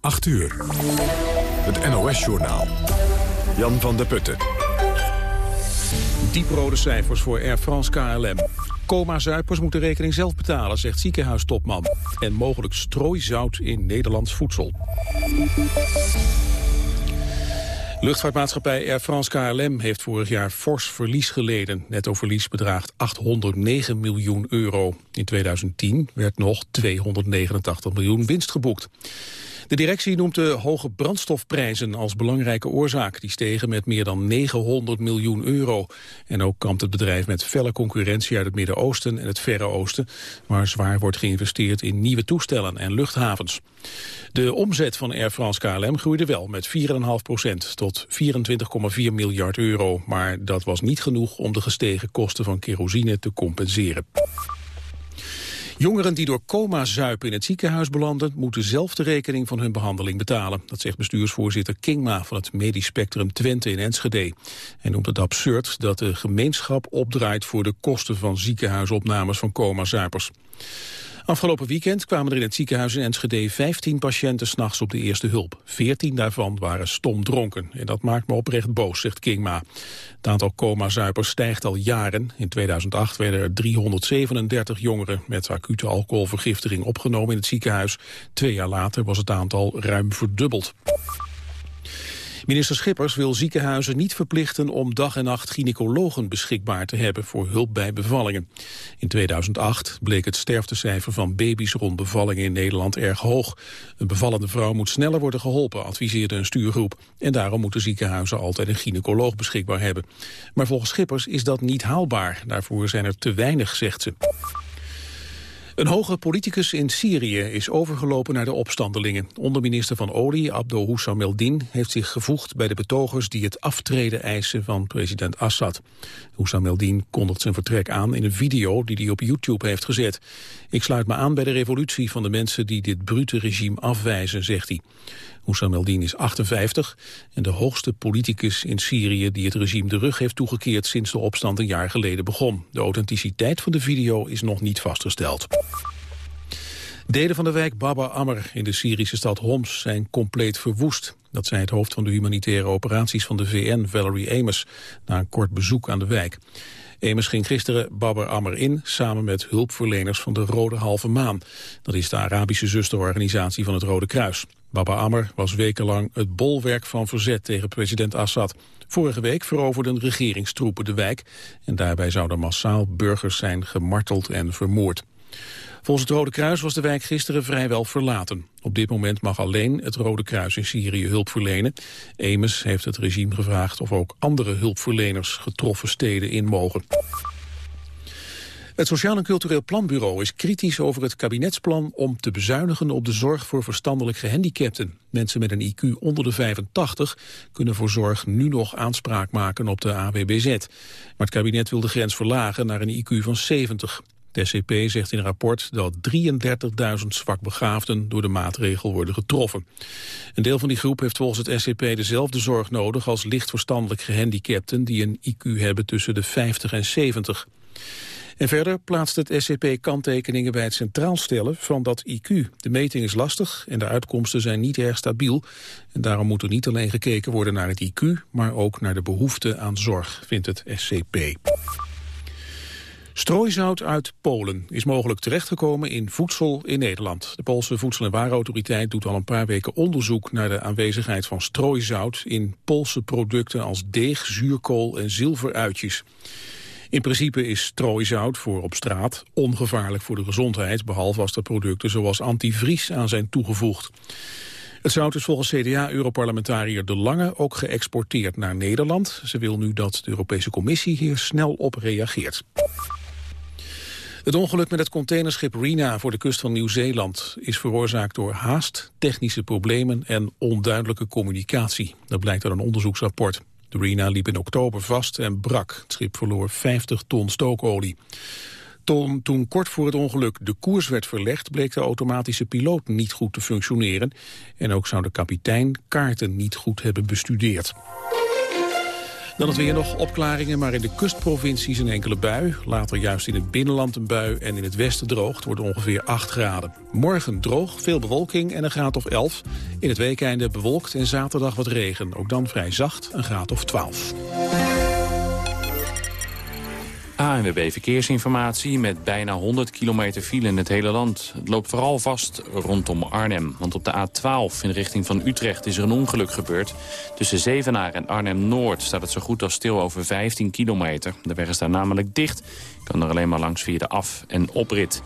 8 uur. Het NOS-journaal. Jan van der Putten. Dieprode cijfers voor Air France KLM. Coma-zuipers moeten rekening zelf betalen, zegt ziekenhuistopman. En mogelijk strooizout in Nederlands voedsel. Luchtvaartmaatschappij Air France KLM heeft vorig jaar fors verlies geleden. Nettoverlies bedraagt 809 miljoen euro. In 2010 werd nog 289 miljoen winst geboekt. De directie noemt de hoge brandstofprijzen als belangrijke oorzaak. Die stegen met meer dan 900 miljoen euro. En ook kampt het bedrijf met felle concurrentie uit het Midden-Oosten en het Verre Oosten, waar zwaar wordt geïnvesteerd in nieuwe toestellen en luchthavens. De omzet van Air France KLM groeide wel met 4,5 procent tot 24,4 miljard euro. Maar dat was niet genoeg om de gestegen kosten van kerosine te compenseren. Jongeren die door coma zuipen in het ziekenhuis belanden... moeten zelf de rekening van hun behandeling betalen. Dat zegt bestuursvoorzitter Kingma van het Medisch Spectrum Twente in Enschede. Hij noemt het absurd dat de gemeenschap opdraait... voor de kosten van ziekenhuisopnames van coma-zuipers. Afgelopen weekend kwamen er in het ziekenhuis in Enschede 15 patiënten s'nachts op de eerste hulp. 14 daarvan waren stomdronken. En dat maakt me oprecht boos, zegt Kingma. Het aantal coma-zuipers stijgt al jaren. In 2008 werden er 337 jongeren met acute alcoholvergiftiging opgenomen in het ziekenhuis. Twee jaar later was het aantal ruim verdubbeld. Minister Schippers wil ziekenhuizen niet verplichten om dag en nacht gynaecologen beschikbaar te hebben voor hulp bij bevallingen. In 2008 bleek het sterftecijfer van baby's rond bevallingen in Nederland erg hoog. Een bevallende vrouw moet sneller worden geholpen, adviseerde een stuurgroep. En daarom moeten ziekenhuizen altijd een gynaecoloog beschikbaar hebben. Maar volgens Schippers is dat niet haalbaar. Daarvoor zijn er te weinig, zegt ze. Een hoge politicus in Syrië is overgelopen naar de opstandelingen. Onderminister van Olie, Abdo Houssam Eldin, heeft zich gevoegd bij de betogers die het aftreden eisen van president Assad. Houssam Eldin kondigt zijn vertrek aan in een video die hij op YouTube heeft gezet. Ik sluit me aan bij de revolutie van de mensen die dit brute regime afwijzen, zegt hij. Houssam Eldin is 58 en de hoogste politicus in Syrië die het regime de rug heeft toegekeerd sinds de opstand een jaar geleden begon. De authenticiteit van de video is nog niet vastgesteld. Delen van de wijk Baba Amr in de Syrische stad Homs zijn compleet verwoest. Dat zei het hoofd van de humanitaire operaties van de VN, Valerie Amos, na een kort bezoek aan de wijk. Amos ging gisteren Baba Amr in, samen met hulpverleners van de Rode Halve Maan. Dat is de Arabische zusterorganisatie van het Rode Kruis. Baba Amr was wekenlang het bolwerk van verzet tegen president Assad. Vorige week veroverden regeringstroepen de wijk... en daarbij zouden massaal burgers zijn gemarteld en vermoord. Volgens het Rode Kruis was de wijk gisteren vrijwel verlaten. Op dit moment mag alleen het Rode Kruis in Syrië hulp verlenen. Emes heeft het regime gevraagd of ook andere hulpverleners getroffen steden in mogen. Het Sociaal en Cultureel Planbureau is kritisch over het kabinetsplan om te bezuinigen op de zorg voor verstandelijk gehandicapten. Mensen met een IQ onder de 85 kunnen voor zorg nu nog aanspraak maken op de AWBZ. Maar het kabinet wil de grens verlagen naar een IQ van 70. De SCP zegt in een rapport dat 33.000 zwakbegaafden door de maatregel worden getroffen. Een deel van die groep heeft volgens het SCP dezelfde zorg nodig als licht verstandelijk gehandicapten die een IQ hebben tussen de 50 en 70. En verder plaatst het SCP kanttekeningen bij het centraal stellen van dat IQ. De meting is lastig en de uitkomsten zijn niet erg stabiel. En daarom moet er niet alleen gekeken worden naar het IQ, maar ook naar de behoefte aan zorg, vindt het SCP. Strooizout uit Polen is mogelijk terechtgekomen in voedsel in Nederland. De Poolse Voedsel- en Warenautoriteit doet al een paar weken onderzoek naar de aanwezigheid van strooizout in Poolse producten als deeg, zuurkool en zilveruitjes. In principe is strooizout voor op straat ongevaarlijk voor de gezondheid, behalve als er producten zoals antivries aan zijn toegevoegd. Het zout is volgens CDA-europarlementariër De Lange ook geëxporteerd naar Nederland. Ze wil nu dat de Europese Commissie hier snel op reageert. Het ongeluk met het containerschip Rena voor de kust van Nieuw-Zeeland is veroorzaakt door haast, technische problemen en onduidelijke communicatie. Dat blijkt uit een onderzoeksrapport. De Rena liep in oktober vast en brak. Het schip verloor 50 ton stookolie. Toen, toen kort voor het ongeluk de koers werd verlegd... bleek de automatische piloot niet goed te functioneren. En ook zou de kapitein kaarten niet goed hebben bestudeerd. Dan het weer nog opklaringen, maar in de kustprovincies een enkele bui. Later juist in het binnenland een bui en in het westen droog. Het wordt ongeveer 8 graden. Morgen droog, veel bewolking en een graad of 11. In het weekende bewolkt en zaterdag wat regen. Ook dan vrij zacht, een graad of 12. ANWB Verkeersinformatie met bijna 100 kilometer file in het hele land. Het loopt vooral vast rondom Arnhem. Want op de A12 in richting van Utrecht is er een ongeluk gebeurd. Tussen Zevenaar en Arnhem-Noord staat het zo goed als stil over 15 kilometer. De weg is daar namelijk dicht. Kan er alleen maar langs via de af- en oprit.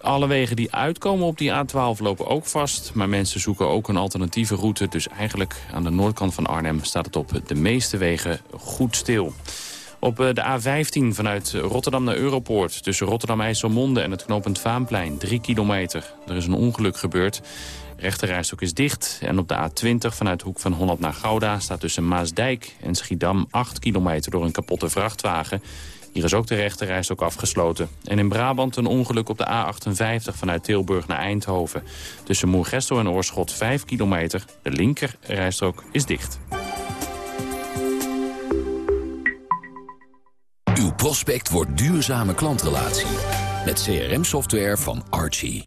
Alle wegen die uitkomen op die A12 lopen ook vast. Maar mensen zoeken ook een alternatieve route. Dus eigenlijk aan de noordkant van Arnhem staat het op de meeste wegen goed stil. Op eh, de A15 vanuit Rotterdam naar Europoort... tussen Rotterdam-IJsselmonde en het knooppunt Vaanplein, 3 kilometer. Er is een ongeluk gebeurd. Rechterrijstok is dicht. En op de A20 vanuit Hoek van Holland naar Gouda... staat tussen Maasdijk en Schiedam 8 kilometer door een kapotte vrachtwagen. Hier is ook de rechterrijstok afgesloten. En in Brabant een ongeluk op de A58 vanuit Tilburg naar Eindhoven. Tussen Moergestel en Oorschot 5 kilometer. De linkerrijstok is dicht. Prospect wordt duurzame klantrelatie. Met CRM-software van Archie.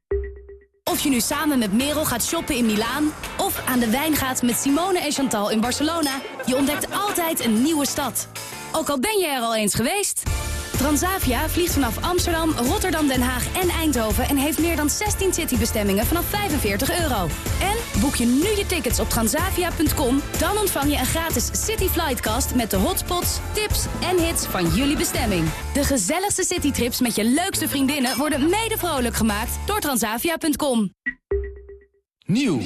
Of je nu samen met Merel gaat shoppen in Milaan... of aan de wijn gaat met Simone en Chantal in Barcelona... je ontdekt altijd een nieuwe stad. Ook al ben je er al eens geweest... Transavia vliegt vanaf Amsterdam, Rotterdam, Den Haag en Eindhoven... en heeft meer dan 16 citybestemmingen vanaf 45 euro. En boek je nu je tickets op transavia.com... dan ontvang je een gratis City Flightcast... met de hotspots, tips en hits van jullie bestemming. De gezelligste citytrips met je leukste vriendinnen... worden mede vrolijk gemaakt door transavia.com. Nieuw.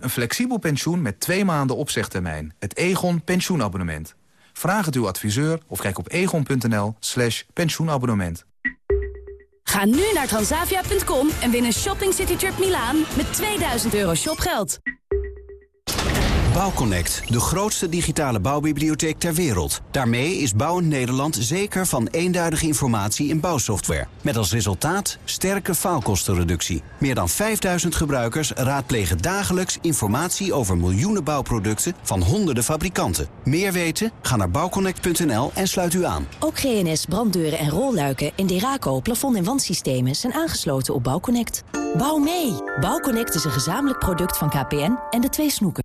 Een flexibel pensioen met twee maanden opzegtermijn. Het Egon pensioenabonnement. Vraag het uw adviseur of kijk op egon.nl slash pensioenabonnement. Ga nu naar transavia.com en win een Shopping City Trip Milaan met 2000 euro shopgeld. Bouwconnect, de grootste digitale bouwbibliotheek ter wereld. Daarmee is Bouwend Nederland zeker van eenduidige informatie in bouwsoftware. Met als resultaat sterke faalkostenreductie. Meer dan 5000 gebruikers raadplegen dagelijks informatie over miljoenen bouwproducten van honderden fabrikanten. Meer weten? Ga naar bouwconnect.nl en sluit u aan. Ook GNS branddeuren en rolluiken in Deraco plafond- en wandsystemen zijn aangesloten op Bouwconnect. Bouw mee! Bouwconnect is een gezamenlijk product van KPN en de twee snoeken.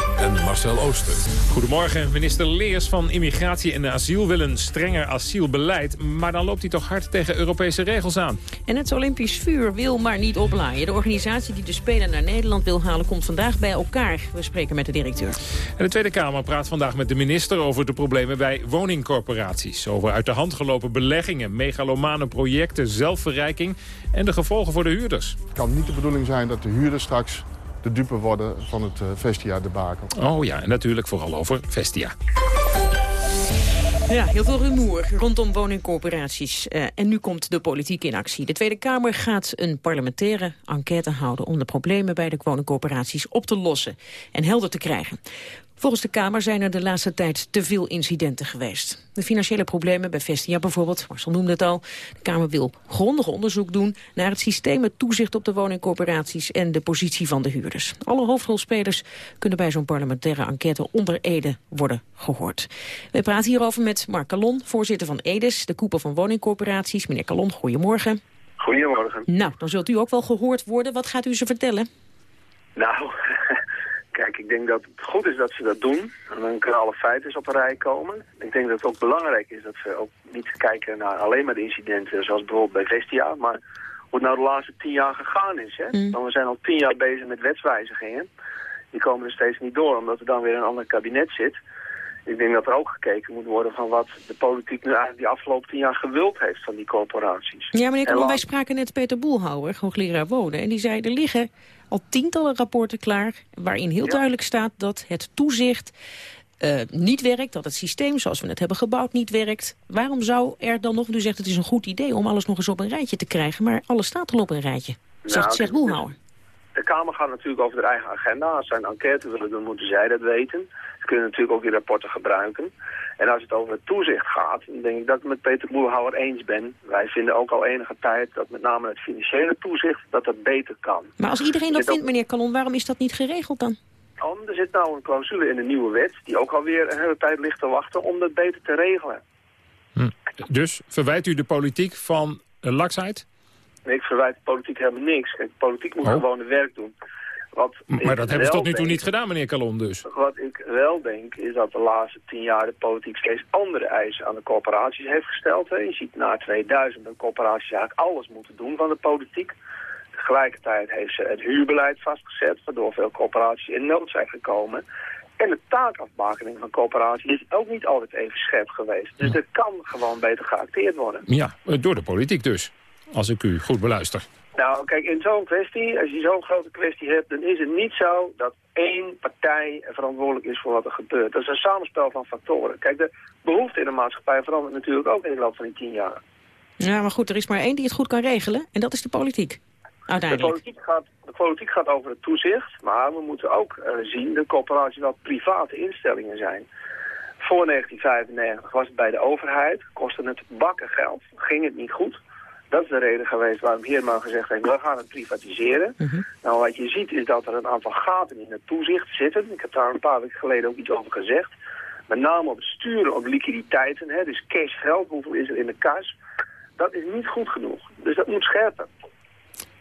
en Marcel Ooster. Goedemorgen. Minister Leers van Immigratie en Asiel wil een strenger asielbeleid. Maar dan loopt hij toch hard tegen Europese regels aan. En het Olympisch vuur wil maar niet oplaaien. De organisatie die de Spelen naar Nederland wil halen komt vandaag bij elkaar. We spreken met de directeur. En de Tweede Kamer praat vandaag met de minister over de problemen bij woningcorporaties. Over uit de hand gelopen beleggingen, megalomane projecten, zelfverrijking en de gevolgen voor de huurders. Het kan niet de bedoeling zijn dat de huurders straks de dupe worden van het uh, Vestia-debakel. Oh ja, en natuurlijk vooral over Vestia. Ja, heel veel rumoer rondom woningcorporaties. Uh, en nu komt de politiek in actie. De Tweede Kamer gaat een parlementaire enquête houden... om de problemen bij de woningcorporaties op te lossen en helder te krijgen. Volgens de Kamer zijn er de laatste tijd te veel incidenten geweest. De financiële problemen bij Vestia bijvoorbeeld, Marcel noemde het al. De Kamer wil grondig onderzoek doen naar het systeem het toezicht op de woningcorporaties en de positie van de huurders. Alle hoofdrolspelers kunnen bij zo'n parlementaire enquête onder Ede worden gehoord. We praten hierover met Mark Calon, voorzitter van EDES, de koepel van woningcorporaties. Meneer Calon, goedemorgen. Goedemorgen. Nou, dan zult u ook wel gehoord worden. Wat gaat u ze vertellen? Nou, denk dat het goed is dat ze dat doen. En dan kunnen alle feiten op een rij komen. Ik denk dat het ook belangrijk is dat we ook niet kijken naar alleen maar de incidenten, zoals bijvoorbeeld bij Vestia, maar hoe het nou de laatste tien jaar gegaan is. Hè? Mm. Want we zijn al tien jaar bezig met wetswijzigingen. Die komen er steeds niet door, omdat er dan weer een ander kabinet zit. Ik denk dat er ook gekeken moet worden van wat de politiek nu eigenlijk die afgelopen tien jaar gewild heeft van die corporaties. Ja, meneer laat- wij spraken net Peter Boelhouwer, hoogleraar wonen. En die zei, er liggen al tientallen rapporten klaar... waarin heel duidelijk staat dat het toezicht eh, niet werkt... dat het systeem zoals we het hebben gebouwd niet werkt. Waarom zou er dan nog... U zegt het is een goed idee om alles nog eens op een rijtje te krijgen... maar alles staat al op een rijtje, zegt, Nou, zegt dit- Boelhouwer. De Kamer gaat natuurlijk over haar eigen agenda. Als zij een enquête willen doen, moeten zij dat weten. Kunnen natuurlijk ook die rapporten gebruiken. En als het over het toezicht gaat, dan denk ik dat ik het met Peter Boerhouwer eens ben. Wij vinden ook al enige tijd dat met name het financiële toezicht, dat dat beter kan. Maar als iedereen dat ook- vindt, meneer Kalon, waarom is dat niet geregeld dan? Om, er zit nou een clausule in de nieuwe wet, die ook alweer een hele tijd ligt te wachten om dat beter te regelen. Dus verwijt u de politiek van uh, laksheid? Nee, ik verwijt de politiek helemaal niks. Kijk, de politiek moet Oh. gewoon het werk doen. Wat Maar dat hebben ze tot nu toe denk- niet gedaan, meneer Kalon dus. Wat ik wel denk, is dat de laatste tien jaar de politiek steeds andere eisen aan de corporaties heeft gesteld. Hè. Je ziet na 2000 dat corporaties eigenlijk alles moeten doen van de politiek. Tegelijkertijd heeft ze het huurbeleid vastgezet, waardoor veel corporaties in nood zijn gekomen. En de taakafbakening van corporaties is ook niet altijd even scherp geweest. Dus er kan gewoon beter geacteerd worden. Ja, eh, door de politiek dus. Als ik u goed beluister. Nou, kijk, in zo'n kwestie, als je zo'n grote kwestie hebt, dan is het niet zo dat één partij verantwoordelijk is voor wat er gebeurt. Dat is een samenspel van factoren. Kijk, de behoefte in de maatschappij verandert natuurlijk ook in de loop van die tien jaar. Ja, maar goed, er is maar één die het goed kan regelen. En dat is de politiek. De politiek, gaat, de politiek gaat over het toezicht, maar we moeten ook eh, zien dat corporaties wel private instellingen zijn. Voor 1995 was het bij de overheid, kostte het bakken geld, ging het niet goed. Dat is de reden geweest waarom Heerman gezegd heeft, we gaan het privatiseren. Nou, wat je ziet is dat er een aantal gaten in het toezicht zitten. Ik heb daar een paar weken geleden ook iets over gezegd. Met name op het sturen op liquiditeiten, hè, dus cashgeld, hoeveel is er in de kas. Dat is niet goed genoeg. Dus dat moet scherper.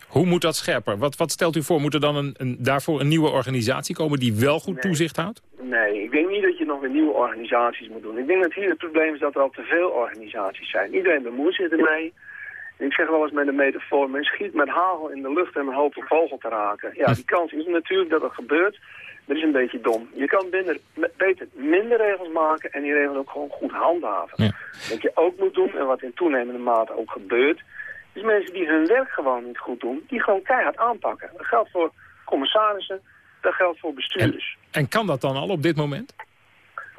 Hoe moet dat scherper? Wat, wat stelt u voor? Moet er dan een, een, daarvoor een nieuwe organisatie komen die wel goed Nee. toezicht houdt? Nee, ik denk niet dat je nog weer nieuwe organisaties moet doen. Ik denk dat hier het probleem is dat er al te veel organisaties zijn. Iedereen bemoeit zich ermee. Ik zeg wel eens met een metafoor, men schiet met hagel in de lucht en men hoopt een vogel te raken. Ja, die kans is natuurlijk dat het gebeurt. Dat is een beetje dom. Je kan binnen, beter minder regels maken en die regels ook gewoon goed handhaven. Wat je ook moet doen, en wat in toenemende mate ook gebeurt, is mensen die hun werk gewoon niet goed doen, die gewoon keihard aanpakken. Dat geldt voor commissarissen, dat geldt voor bestuurders. En kan dat dan al op dit moment?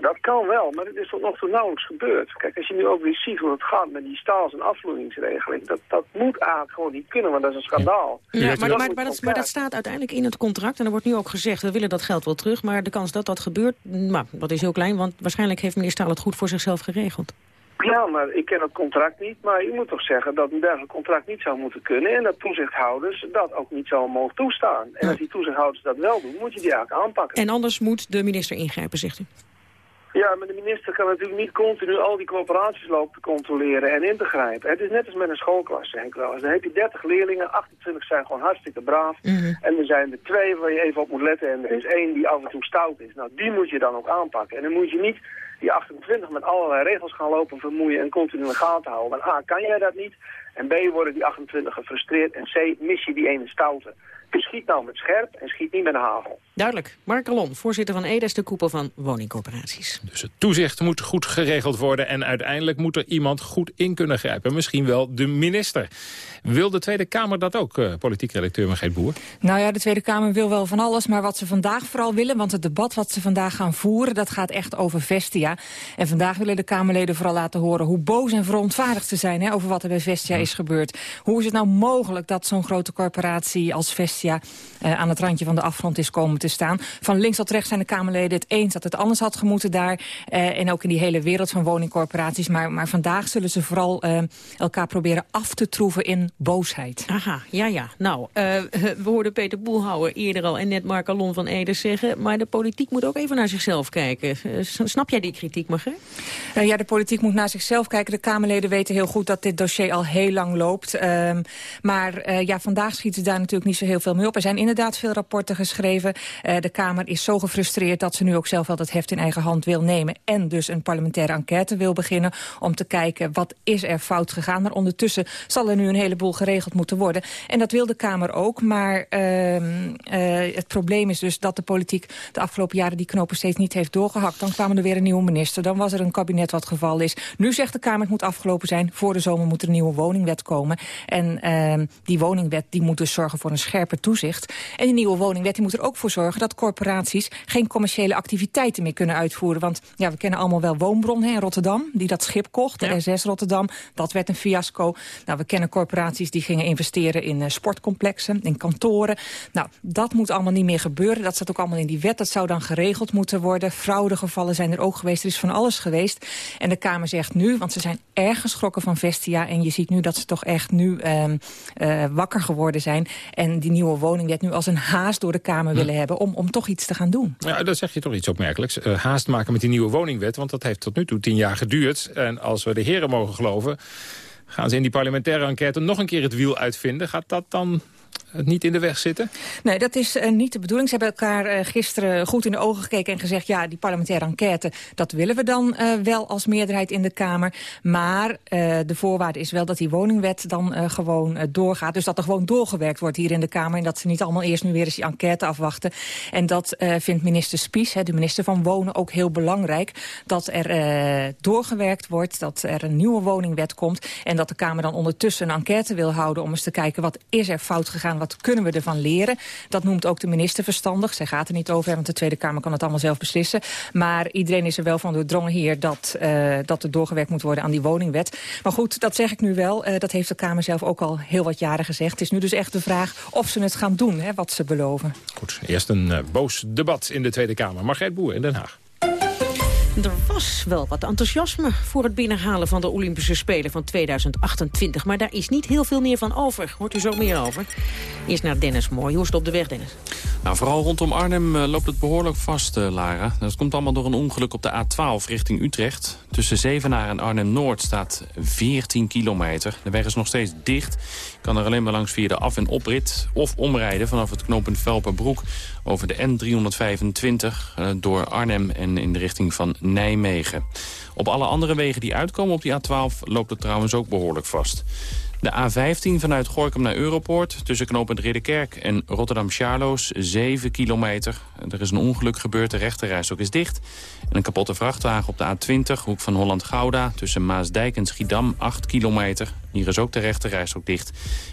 Dat kan wel, maar het is tot nog toe nauwelijks gebeurd. Kijk, als je nu ook weer ziet hoe het gaat met die staals- en afvloeingsregeling... Dat, dat moet eigenlijk gewoon niet kunnen, want dat is een schandaal. Ja, maar, Dat maar, dat, maar dat staat uiteindelijk in het contract. En er wordt nu ook gezegd, we willen dat geld wel terug. Maar de kans dat dat gebeurt, nou, dat is heel klein. Want waarschijnlijk heeft meneer Staal het goed voor zichzelf geregeld. Ja, maar ik ken het contract niet. Maar je moet toch zeggen dat een dergelijk contract niet zou moeten kunnen. En dat toezichthouders dat ook niet zo mogen toestaan. En als die toezichthouders dat wel doen, moet je die eigenlijk aanpakken. En anders moet de minister ingrijpen, zegt u. Ja, maar de minister kan natuurlijk niet continu al die corporaties lopen te controleren en in te grijpen. Het is net als met een schoolklas, zeg ik wel. Dan heb je 30 leerlingen, 28 zijn gewoon hartstikke braaf. En er zijn er twee waar je even op moet letten en er is één die af en toe stout is. Nou, die moet je dan ook aanpakken. En dan moet je niet die 28 met allerlei regels gaan lopen vermoeien en continu in de gaten houden. Want A, kan jij dat niet? En B, worden die 28 gefrustreerd. En C, mis je die ene stoute. Schiet nou met scherp en schiet niet met een hagel. Duidelijk. Mark Alon, voorzitter van EDES, de koepel van woningcorporaties. Dus het toezicht moet goed geregeld worden... en uiteindelijk moet er iemand goed in kunnen grijpen. Misschien wel de minister. Wil de Tweede Kamer dat ook, uh, politiek redacteur Margreet Boer? Nou ja, de Tweede Kamer wil wel van alles, maar wat ze vandaag vooral willen... want het debat wat ze vandaag gaan voeren, dat gaat echt over Vestia. En vandaag willen de Kamerleden vooral laten horen... hoe boos en verontwaardigd ze zijn hè, over wat er bij Vestia is gebeurd. Hoe is het nou mogelijk dat zo'n grote corporatie als Vestia... Uh, aan het randje van de afgrond is komen te staan? Van links tot rechts zijn de Kamerleden het eens dat het anders had gemoeten daar... Uh, en ook in die hele wereld van woningcorporaties. Maar, maar vandaag zullen ze vooral uh, elkaar proberen af te troeven in boosheid. Aha, ja, ja. Nou, we hoorden Peter Boelhouwer eerder al en net Mark Alon van Ede zeggen... maar de politiek moet ook even naar zichzelf kijken. Snap jij die kritiek, Margreet? Uh, ja, de politiek moet naar zichzelf kijken. De Kamerleden weten heel goed dat dit dossier al heel lang loopt. Uh, maar uh, ja, vandaag schieten daar natuurlijk niet zo heel veel mee op. Er zijn inderdaad veel rapporten geschreven. Uh, de Kamer is zo gefrustreerd dat ze nu ook zelf wel het heft in eigen hand wil nemen... en dus een parlementaire enquête wil beginnen om te kijken... wat is er fout gegaan. Maar ondertussen zal er nu een heleboel geregeld moeten worden. En dat wil de Kamer ook. Maar uh, uh, het probleem is dus dat de politiek de afgelopen jaren... die knopen steeds niet heeft doorgehakt. Dan kwamen er weer een nieuwe minister. Dan was er een kabinet wat gevallen is. Nu zegt de Kamer het moet afgelopen zijn. Voor de zomer moet er een nieuwe woningwet komen. En uh, die woningwet die moet dus zorgen voor een scherper toezicht. En die nieuwe woningwet die moet er ook voor zorgen... dat corporaties geen commerciële activiteiten meer kunnen uitvoeren. Want ja, we kennen allemaal wel Woonbron hè, in Rotterdam... die dat schip kocht, de R6 Rotterdam. Dat werd een fiasco. Nou, we kennen corporaties die gingen investeren in uh, sportcomplexen, in kantoren. Nou, dat moet allemaal niet meer gebeuren. Dat staat ook allemaal in die wet. Dat zou dan geregeld moeten worden. Fraudegevallen zijn er ook geweest. Er is van alles geweest. En de Kamer zegt nu, want ze zijn erg geschrokken van Vestia... en je ziet nu dat ze toch echt nu uh, uh, wakker geworden zijn... en die nieuwe woningwet nu als een haast door de Kamer hm. willen hebben... Om, om toch iets te gaan doen. Ja, dan zeg je toch iets opmerkelijks. Uh, haast maken met die nieuwe woningwet, want dat heeft tot nu toe tien jaar geduurd. En als we de heren mogen geloven... gaan ze in die parlementaire enquête nog een keer het wiel uitvinden. Gaat dat dan niet in de weg zitten? Nee, dat is uh, niet de bedoeling. Ze hebben elkaar uh, gisteren goed in de ogen gekeken en gezegd... ja, die parlementaire enquête, dat willen we dan wel als meerderheid in de Kamer. Maar de voorwaarde is wel dat die woningwet dan gewoon doorgaat. Dus dat er gewoon doorgewerkt wordt hier in de Kamer... en dat ze niet allemaal eerst nu weer eens die enquête afwachten. En dat vindt minister Spies, hè, de minister van Wonen, ook heel belangrijk. Dat er doorgewerkt wordt, dat er een nieuwe woningwet komt... en dat de Kamer dan ondertussen een enquête wil houden... om eens te kijken wat is er fout gegaan wat kunnen we ervan leren? Dat noemt ook de minister verstandig. Zij gaat er niet over, want de Tweede Kamer kan het allemaal zelf beslissen. Maar iedereen is er wel van doordrongen hier dat, uh, dat er doorgewerkt moet worden aan die woningwet. Maar goed, dat zeg ik nu wel. Uh, dat heeft de Kamer zelf ook al heel wat jaren gezegd. Het is nu dus echt de vraag of ze het gaan doen, hè, wat ze beloven. Goed, eerst een uh, boos debat in de Tweede Kamer. Margreet Boer in Den Haag. Er was wel wat enthousiasme voor het binnenhalen van de Olympische Spelen van 2028. Maar daar is niet heel veel meer van over. Hoort u zo meer over? Eerst naar Dennis Mooi. Hoe is het op de weg, Dennis? Nou, vooral rondom Arnhem uh, loopt het behoorlijk vast, uh, Lara. Dat komt allemaal door een ongeluk op de A12 richting Utrecht. Tussen Zevenaar en Arnhem-Noord staat 14 kilometer. De weg is nog steeds dicht. Kan er alleen maar langs via de af- en oprit... of omrijden vanaf het knooppunt Velperbroek over de N325... Uh, door Arnhem en in de richting van Nijmegen. Op alle andere wegen die uitkomen op die A12 loopt het trouwens ook behoorlijk vast. De A15 vanuit Gorkum naar Europoort tussen knooppunt Ridderkerk en Rotterdam-Charloes 7 kilometer. Er is een ongeluk gebeurd, de rechterreis ook is dicht. En een kapotte vrachtwagen op de A20, hoek van Holland-Gouda... tussen Maasdijk en Schiedam 8 kilometer. Hier is ook de rechterreis ook dicht.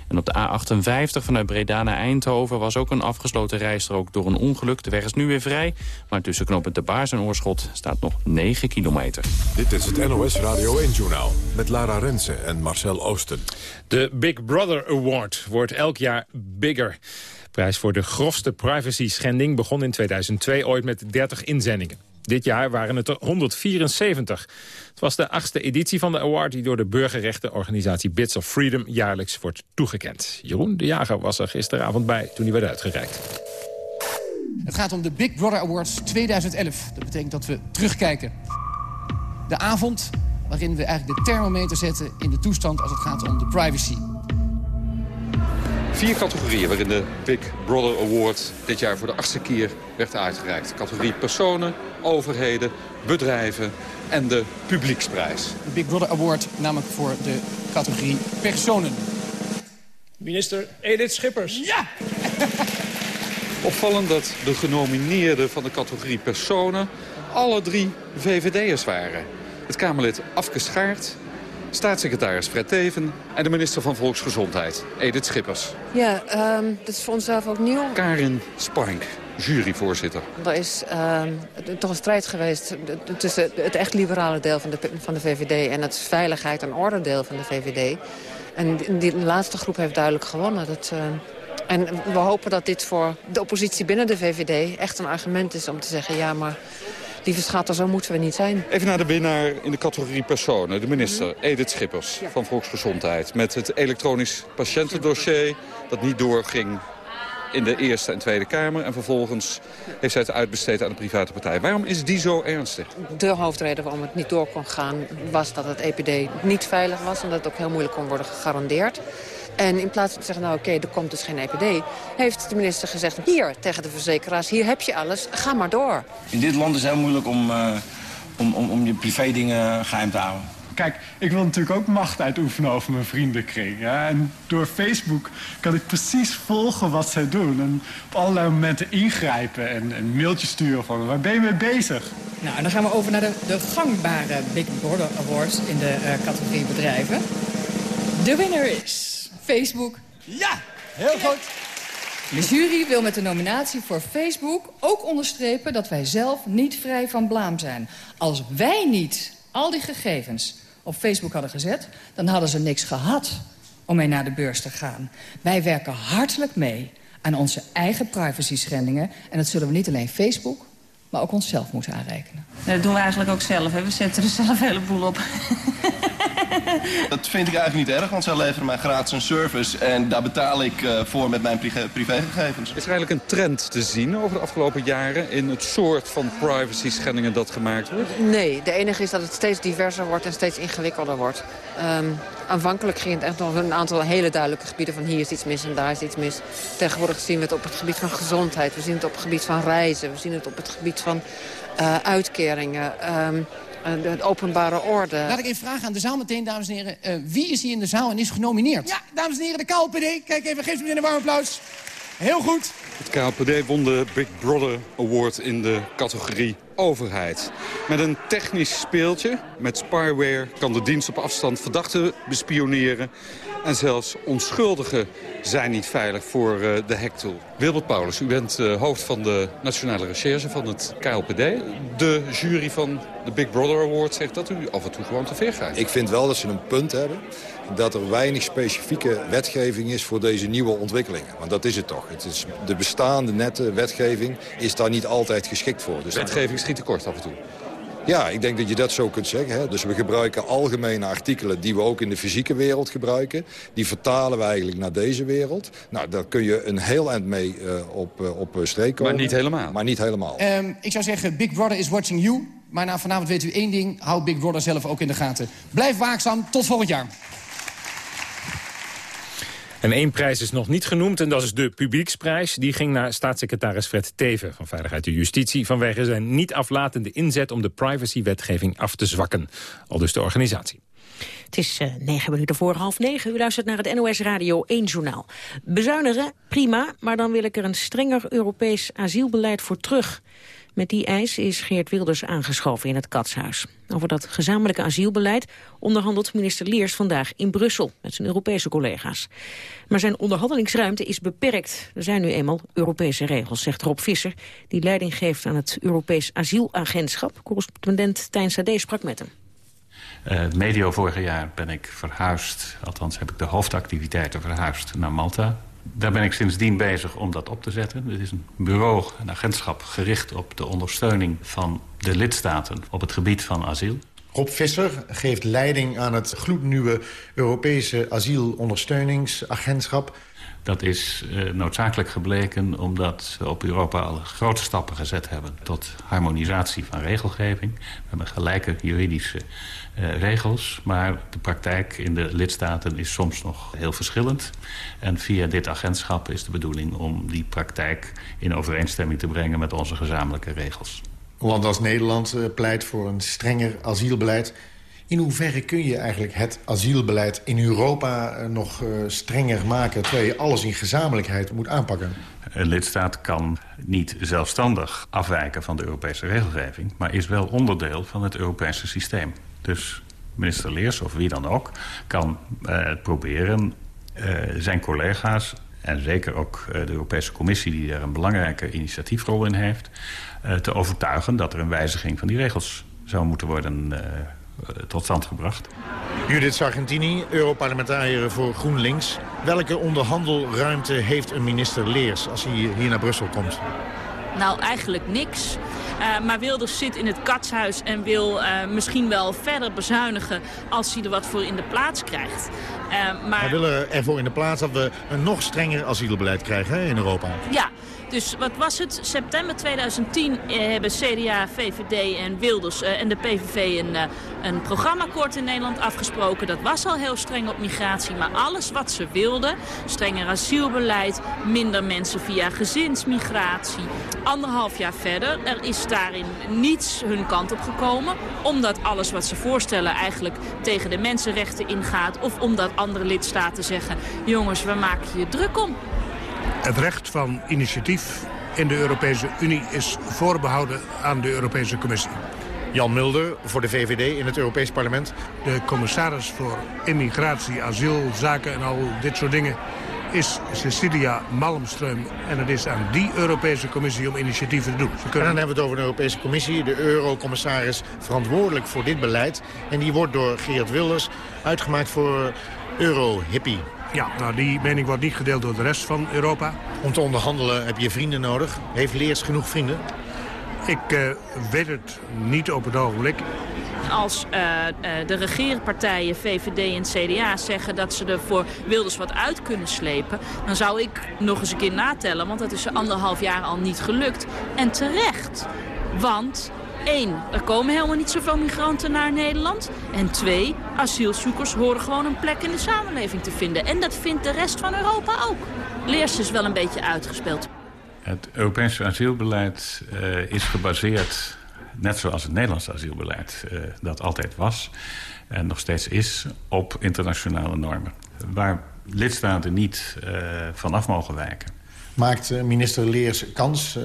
En op de A58 vanuit Breda naar Eindhoven was ook een afgesloten rijstrook door een ongeluk. De weg is nu weer vrij, maar tussen knooppunt De Baars en Oorschot staat nog 9 kilometer. Dit is het NOS Radio 1-journaal met Lara Rensen en Marcel Oosten. De Big Brother Award wordt elk jaar bigger. De prijs voor de grofste privacy-schending begon in 2002 ooit met 30 inzendingen. Dit jaar waren het er 174. Het was de achtste editie van de award die door de burgerrechtenorganisatie Bits of Freedom jaarlijks wordt toegekend. Jeroen de Jager was er gisteravond bij toen hij werd uitgereikt. Het gaat om de Big Brother Awards 2011. Dat betekent dat we terugkijken. De avond waarin we eigenlijk de thermometer zetten in de toestand als het gaat om de privacy. Vier categorieën waarin de Big Brother Award dit jaar voor de achtste keer werd uitgereikt. Categorie personen, overheden, bedrijven en de publieksprijs. De Big Brother Award namelijk voor de categorie personen. Minister Edith Schippers. Ja! Opvallend dat de genomineerden van de categorie personen alle drie VVD'ers waren. Het Kamerlid Afke Schaart, staatssecretaris Fred Teven... en de minister van Volksgezondheid, Edith Schippers. Ja, um, dat is voor onszelf ook nieuw. Karin Spank, juryvoorzitter. Er is um, toch een strijd geweest tussen het echt liberale deel van de, van de VVD... en het veiligheid en orde deel van de VVD. En die laatste groep heeft duidelijk gewonnen. Dat, uh, en we hopen dat dit voor de oppositie binnen de VVD echt een argument is om te zeggen... ja, maar lieve schatten, zo moeten we niet zijn. Even naar de winnaar in de categorie personen. De minister Edith Schippers ja. van Volksgezondheid. Met het elektronisch patiëntendossier dat niet doorging in de Eerste en Tweede Kamer. En vervolgens heeft zij het uitbesteed aan de private partij. Waarom is die zo ernstig? De hoofdreden waarom het niet door kon gaan was dat het EPD niet veilig was. En dat het ook heel moeilijk kon worden gegarandeerd. En in plaats van te zeggen, nou oké, okay, er komt dus geen EPD... heeft de minister gezegd, hier tegen de verzekeraars, hier heb je alles, ga maar door. In dit land is het heel moeilijk om, uh, om, om, om je privé dingen geheim te houden. Kijk, ik wil natuurlijk ook macht uitoefenen over mijn vriendenkring. Ja? En door Facebook kan ik precies volgen wat zij doen. En op allerlei momenten ingrijpen en, en mailtjes sturen van... waar ben je mee bezig? Nou, en dan gaan we over naar de, de gangbare Big Brother Awards in de uh, categorie bedrijven. De winner is Facebook. Ja, heel goed. De jury wil met de nominatie voor Facebook ook onderstrepen... dat wij zelf niet vrij van blaam zijn. Als wij niet al die gegevens op Facebook hadden gezet... dan hadden ze niks gehad om mee naar de beurs te gaan. Wij werken hartelijk mee aan onze eigen privacy-schendingen... en dat zullen we niet alleen Facebook, maar ook onszelf moeten aanrekenen. Dat doen we eigenlijk ook zelf. Hè? We zetten er zelf een heleboel op. Dat vind ik eigenlijk niet erg, want zij leveren mij gratis een service... en daar betaal ik uh, voor met mijn privégegevens. Is er eigenlijk een trend te zien over de afgelopen jaren... in het soort van privacy-schendingen dat gemaakt wordt? Nee, de enige is dat het steeds diverser wordt en steeds ingewikkelder wordt. Um, aanvankelijk ging het echt over een aantal hele duidelijke gebieden... van hier is iets mis en daar is iets mis. Tegenwoordig zien we het op het gebied van gezondheid. We zien het op het gebied van reizen. We zien het op het gebied van uh, uitkeringen... Um, de openbare orde. Laat ik even vragen aan de zaal meteen, dames en heren. Uh, wie is hier in de zaal en is genomineerd? Ja, dames en heren, de KLPD. Kijk even, geef ze meteen een warm applaus. Heel goed. Het KLPD won de Big Brother Award in de categorie overheid. Met een technisch speeltje, met spyware, kan de dienst op afstand verdachten bespioneren. En zelfs onschuldigen zijn niet veilig voor uh, de hacktool. Wilbert Paulus, u bent uh, hoofd van de Nationale Recherche van het KLPD. De jury van de Big Brother Award zegt dat u af en toe gewoon te ver gaat. Ik vind wel dat ze een punt hebben dat er weinig specifieke wetgeving is voor deze nieuwe ontwikkelingen. Want dat is het toch. Het is de bestaande nette wetgeving is daar niet altijd geschikt voor. Dus wetgeving schiet tekort af en toe. Ja, ik denk dat je dat zo kunt zeggen. Hè. Dus we gebruiken algemene artikelen die we ook in de fysieke wereld gebruiken. Die vertalen we eigenlijk naar deze wereld. Nou, daar kun je een heel eind mee uh, op, uh, op streek komen. Maar niet helemaal. Maar niet helemaal. Um, ik zou zeggen, Big Brother is watching you. Maar vanavond weet u één ding. Houd Big Brother zelf ook in de gaten. Blijf waakzaam. Tot volgend jaar. En één prijs is nog niet genoemd en dat is de publieksprijs. Die ging naar staatssecretaris Fred Teven van Veiligheid en Justitie... vanwege zijn niet aflatende inzet om de privacywetgeving af te zwakken. Al dus de organisatie. Het is uh, negen minuten voor half negen. U luistert naar het NOS Radio 1 Journaal. Bezuinigen, prima, maar dan wil ik er een strenger Europees asielbeleid voor terug. Met die eis is Geert Wilders aangeschoven in het Katshuis. Over dat gezamenlijke asielbeleid onderhandelt minister Leers vandaag in Brussel met zijn Europese collega's. Maar zijn onderhandelingsruimte is beperkt. Er zijn nu eenmaal Europese regels, zegt Rob Visser, die leiding geeft aan het Europees Asielagentschap. Correspondent Tijn Sade sprak met hem. Uh, medio vorig jaar ben ik verhuisd, althans heb ik de hoofdactiviteiten verhuisd naar Malta daar ben ik sindsdien bezig om dat op te zetten. Het is een bureau, een agentschap gericht op de ondersteuning van de lidstaten op het gebied van asiel. Rob Visser geeft leiding aan het gloednieuwe Europese asielondersteuningsagentschap. Dat is uh, noodzakelijk gebleken omdat we op Europa al grote stappen gezet hebben... tot harmonisatie van regelgeving. We hebben gelijke juridische uh, regels. Maar de praktijk in de lidstaten is soms nog heel verschillend. En via dit agentschap is de bedoeling om die praktijk in overeenstemming te brengen met onze gezamenlijke regels. Land als Nederland uh, pleit voor een strenger asielbeleid. In hoeverre kun je eigenlijk het asielbeleid in Europa uh, nog uh, strenger maken... terwijl je alles in gezamenlijkheid moet aanpakken? Een lidstaat kan niet zelfstandig afwijken van de Europese regelgeving... maar is wel onderdeel van het Europese systeem. Dus minister Leers, of wie dan ook, kan uh, proberen zijn collega's... en zeker ook de Europese Commissie, die daar een belangrijke initiatiefrol in heeft... te overtuigen dat er een wijziging van die regels zou moeten worden tot stand gebracht. Judith Sargentini, Europarlementariër voor GroenLinks. Welke onderhandelruimte heeft een minister Leers als hij hier naar Brussel komt? Nou, eigenlijk niks. Uh, maar Wilders zit in het katshuis en wil uh, misschien wel verder bezuinigen als hij er wat voor in de plaats krijgt. Uh, maar... Hij wil er ervoor in de plaats dat we een nog strenger asielbeleid krijgen hè, in Europa. Ja, dus wat was het? September 2010 hebben CDA, VVD en Wilders en de PVV een, een programmaakkoord in Nederland afgesproken. Dat was al heel streng op migratie, maar alles wat ze wilden, strenger asielbeleid, minder mensen via gezinsmigratie, Anderhalf jaar verder, er is daarin niets hun kant op gekomen. Omdat alles wat ze voorstellen eigenlijk tegen de mensenrechten ingaat. Of omdat andere lidstaten zeggen, jongens, we maken je druk om. Het recht van initiatief in de Europese Unie is voorbehouden aan de Europese Commissie. Jan Mulder voor de VVD in het Europees Parlement. De commissaris voor immigratie, asielzaken en al dit soort dingen is Cecilia Malmström. En het is aan die Europese Commissie om initiatieven te doen. Ze kunnen... En dan hebben we het over een Europese Commissie. De eurocommissaris verantwoordelijk voor dit beleid. En die wordt door Geert Wilders uitgemaakt voor euro-hippie. Ja, nou die mening wordt niet gedeeld door de rest van Europa. Om te onderhandelen heb je vrienden nodig. Heeft Leers genoeg vrienden? Ik uh, weet het niet op het ogenblik. Als uh, uh, de regeerpartijen VVD en CDA zeggen dat ze er voor Wilders wat uit kunnen slepen... dan zou ik nog eens een keer natellen, want dat is er anderhalf jaar al niet gelukt. En terecht, want één, er komen helemaal niet zoveel migranten naar Nederland. En twee, asielzoekers horen gewoon een plek in de samenleving te vinden. En dat vindt de rest van Europa ook. Leers is wel een beetje uitgespeeld. Het Europese asielbeleid uh, is gebaseerd, net zoals het Nederlandse asielbeleid uh, dat altijd was... en nog steeds is, op internationale normen. Waar lidstaten niet uh, vanaf mogen wijken. Maakt minister Leers kans?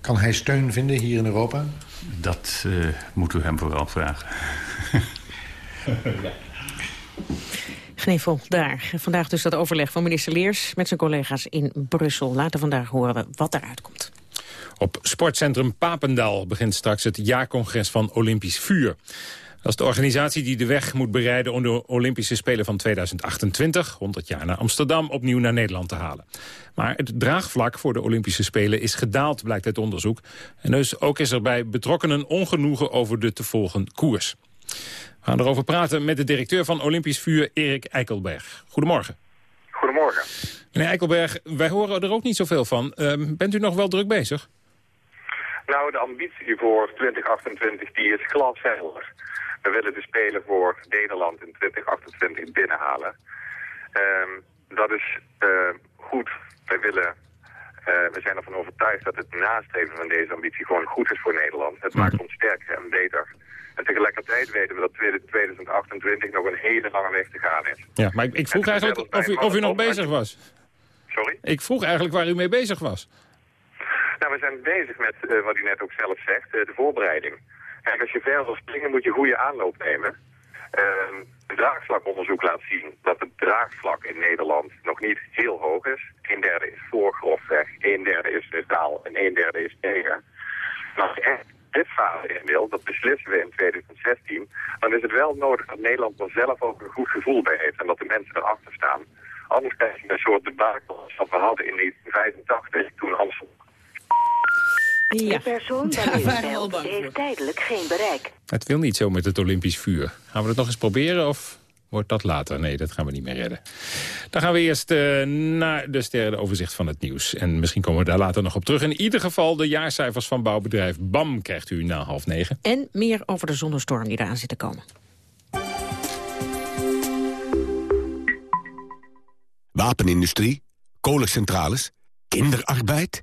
kan hij steun vinden hier in Europa? Dat moet u hem vooral vragen. ja. Gnevel, daar. Vandaag dus dat overleg van minister Leers met zijn collega's in Brussel. Later vandaag horen we wat eruit komt. Op sportcentrum Papendal begint straks het jaarcongres van Olympisch Vuur. Dat is de organisatie die de weg moet bereiden om de Olympische Spelen van 2028, 100 jaar na Amsterdam, opnieuw naar Nederland te halen. Maar het draagvlak voor de Olympische Spelen is gedaald, blijkt uit onderzoek. En dus ook is er bij betrokkenen ongenoegen over de te volgen koers. We gaan erover praten met de directeur van Olympisch Vuur, Erik Eikelberg. Goedemorgen. Goedemorgen. Meneer Eikelberg, wij horen er ook niet zoveel van. Uh, bent u nog wel druk bezig? Nou, de ambitie voor 2028 die is glashelder. We willen de Spelen voor Nederland in 2028 binnenhalen. Uh, dat is uh, goed. Wij willen uh, we zijn ervan overtuigd dat het nastreven van deze ambitie gewoon goed is voor Nederland. Het maakt ons sterker en beter. En tegelijkertijd weten we dat 2028 nog een hele lange weg te gaan is. Ja, maar ik, ik vroeg eigenlijk of u, of u nog bezig was. Sorry? Ik vroeg eigenlijk waar u mee bezig was. Nou, we zijn bezig met, uh, wat u net ook zelf zegt, de voorbereiding. Kijk, als je ver wil springen moet je goede aanloop nemen. Uh, een draagvlakonderzoek laat zien dat het draagvlak in Nederland nog niet heel hoog is. Een derde is voor grofweg, een derde is taal en een derde is tegen. Maar als je echt dit fase in wil, dat beslissen we in 2016, dan is het wel nodig dat Nederland er zelf ook een goed gevoel bij heeft en dat de mensen erachter staan. Anders krijg je een soort debakel als wat we hadden in 1985 toen Amsterdam ja. De persoon u belt heeft tijdelijk geen bereik. Het wil niet zo met het Olympisch vuur. Gaan we het nog eens proberen of wordt dat later? Nee, dat gaan we niet meer redden. Dan gaan we eerst uh, naar de sterrenoverzicht van het nieuws. En misschien komen we daar later nog op terug. In ieder geval de jaarcijfers van bouwbedrijf BAM krijgt u na half negen. En meer over de zonnestorm die eraan zit te komen. Wapenindustrie, kolencentrales, kinderarbeid...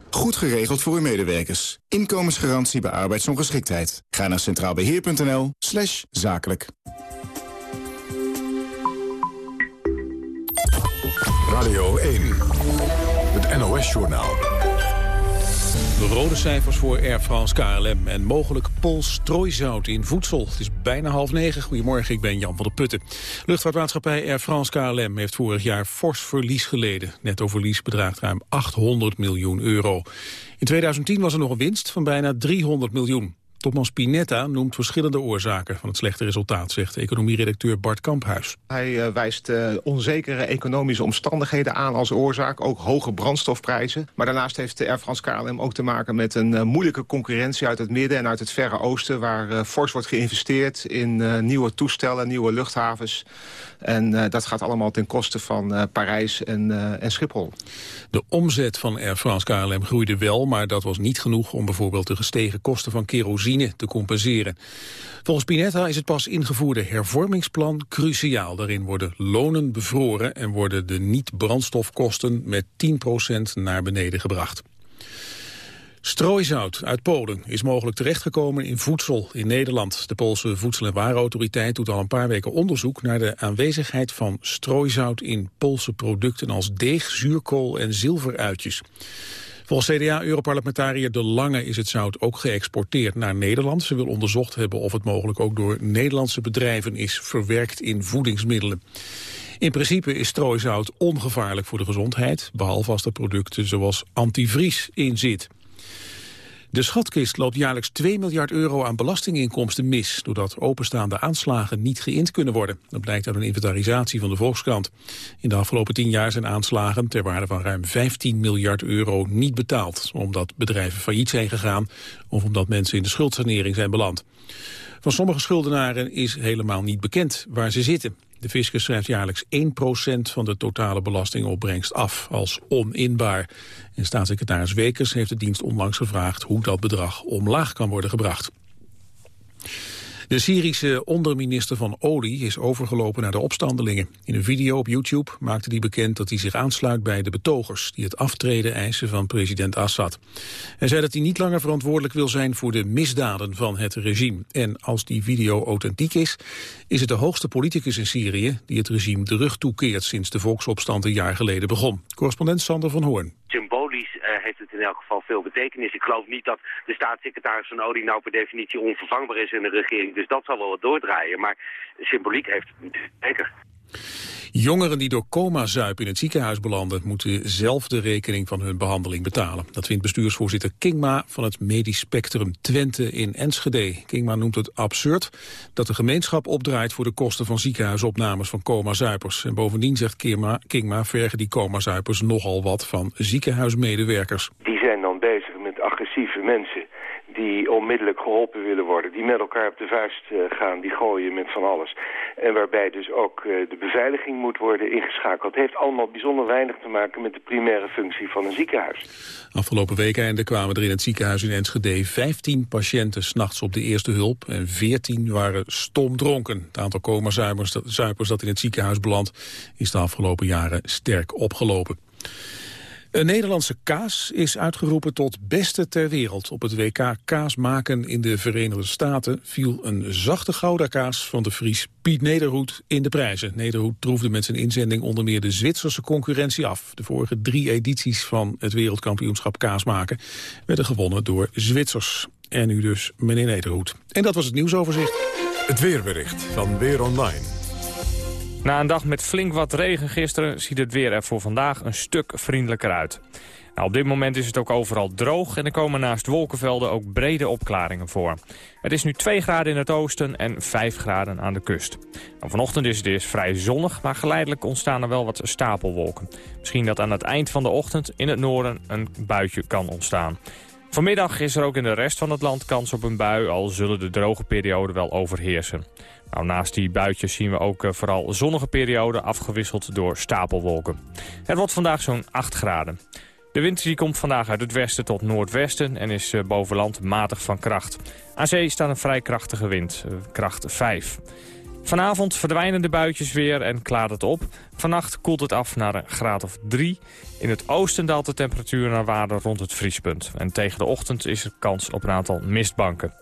Goed geregeld voor uw medewerkers. Inkomensgarantie bij arbeidsongeschiktheid. Ga naar centraalbeheer.nl slash zakelijk. Radio 1, het NOS-journaal. De rode cijfers voor Air France KLM en mogelijk Pools strooizout in voedsel. Het is bijna half negen. Goedemorgen, ik ben Jan van der Putten. Luchtvaartmaatschappij Air France KLM heeft vorig jaar fors verlies geleden. Netto verlies bedraagt ruim 800 miljoen euro. In 2010 was er nog een winst van bijna 300 miljoen. Topman Spinetta noemt verschillende oorzaken van het slechte resultaat, zegt economieredacteur Bart Kamphuis. Hij uh, wijst uh, onzekere economische omstandigheden aan als oorzaak, ook hoge brandstofprijzen. Maar daarnaast heeft de Air France KLM ook te maken met een uh, moeilijke concurrentie uit het midden en uit het verre oosten, waar fors wordt geïnvesteerd in nieuwe toestellen, nieuwe luchthavens. En dat gaat allemaal ten koste van Parijs en, en Schiphol. De omzet van Air France KLM groeide wel, maar dat was niet genoeg om bijvoorbeeld de gestegen kosten van kerosine te compenseren. Volgens Pinetta is het pas ingevoerde hervormingsplan cruciaal. Daarin worden lonen bevroren en worden de niet-brandstofkosten met 10% naar beneden gebracht. Strooizout uit Polen is mogelijk terechtgekomen in voedsel in Nederland. De Poolse Voedsel- en Warenautoriteit doet al een paar weken onderzoek naar de aanwezigheid van strooizout in Poolse producten als deeg, zuurkool en zilveruitjes. Volgens CDA-europarlementariër De Lange is het zout ook geëxporteerd naar Nederland. Ze wil onderzocht hebben of het mogelijk ook door Nederlandse bedrijven is verwerkt in voedingsmiddelen. In principe is strooizout ongevaarlijk voor de gezondheid, behalve als er producten zoals antivries in zit. De schatkist loopt jaarlijks 2 miljard euro aan belastinginkomsten mis... doordat openstaande aanslagen niet geïnd kunnen worden. Dat blijkt uit een inventarisatie van de Volkskrant. In de afgelopen 10 jaar zijn aanslagen ter waarde van ruim 15 miljard euro niet betaald... omdat bedrijven failliet zijn gegaan of omdat mensen in de schuldsanering zijn beland. Van sommige schuldenaren is helemaal niet bekend waar ze zitten. De fiscus schrijft jaarlijks 1% van de totale belastingopbrengst af als oninbaar. En staatssecretaris Wekers heeft de dienst onlangs gevraagd hoe dat bedrag omlaag kan worden gebracht. De Syrische onderminister van Olie is overgelopen naar de opstandelingen. In een video op YouTube maakte hij bekend dat hij zich aansluit bij de betogers... die het aftreden eisen van president Assad. Hij zei dat hij niet langer verantwoordelijk wil zijn voor de misdaden van het regime. En als die video authentiek is, is het de hoogste politicus in Syrië... die het regime de rug toekeert sinds de volksopstand een jaar geleden begon. Correspondent Sander van Hoorn in elk geval veel betekenis. Ik geloof niet dat de staatssecretaris van Olie nou per definitie onvervangbaar is in de regering. Dus dat zal wel wat doordraaien. Maar symboliek heeft het zeker. Jongeren die door coma zuipen in het ziekenhuis belanden... moeten zelf de rekening van hun behandeling betalen. Dat vindt bestuursvoorzitter Kingma van het Medisch Spectrum Twente in Enschede. Kingma noemt het absurd dat de gemeenschap opdraait... voor de kosten van ziekenhuisopnames van coma-zuipers. En bovendien, zegt Kingma, Kingma vergen die coma-zuipers nogal wat van ziekenhuismedewerkers. Die zijn dan bezig met agressieve mensen die onmiddellijk geholpen willen worden, die met elkaar op de vuist uh, gaan, die gooien met van alles. En waarbij dus ook uh, de beveiliging moet worden ingeschakeld. Het heeft allemaal bijzonder weinig te maken met de primaire functie van een ziekenhuis. Afgelopen weekende kwamen er in het ziekenhuis in Enschede 15 patiënten s'nachts op de eerste hulp en 14 waren stomdronken. Het aantal coma-zuipers dat in het ziekenhuis belandt is de afgelopen jaren sterk opgelopen. Een Nederlandse kaas is uitgeroepen tot beste ter wereld. Op het WK kaas maken in de Verenigde Staten viel een zachte Gouda kaas van de Fries Piet Nederhoed in de prijzen. Nederhoed troefde met zijn inzending onder meer de Zwitserse concurrentie af. De vorige drie edities van het wereldkampioenschap kaas maken werden gewonnen door Zwitsers. En nu dus meneer Nederhoed. En dat was het nieuwsoverzicht. Het weerbericht van Weer Online. Na een dag met flink wat regen gisteren ziet het weer er voor vandaag een stuk vriendelijker uit. Nou, op dit moment is het ook overal droog en er komen naast wolkenvelden ook brede opklaringen voor. Het is nu 2 graden in het oosten en 5 graden aan de kust. Nou, vanochtend is het eerst vrij zonnig, maar geleidelijk ontstaan er wel wat stapelwolken. Misschien dat aan het eind van de ochtend in het noorden een buitje kan ontstaan. Vanmiddag is er ook in de rest van het land kans op een bui, al zullen de droge perioden wel overheersen. Nou, naast die buitjes zien we ook uh, vooral zonnige perioden afgewisseld door stapelwolken. Het wordt vandaag zo'n 8 graden. De wind die komt vandaag uit het westen tot noordwesten en is uh, boven land matig van kracht. Aan zee staat een vrij krachtige wind, uh, kracht 5. Vanavond verdwijnen de buitjes weer en klaart het op. Vannacht koelt het af naar een graad of 3. In het oosten daalt de temperatuur naar waarde rond het vriespunt. En tegen de ochtend is er kans op een aantal mistbanken.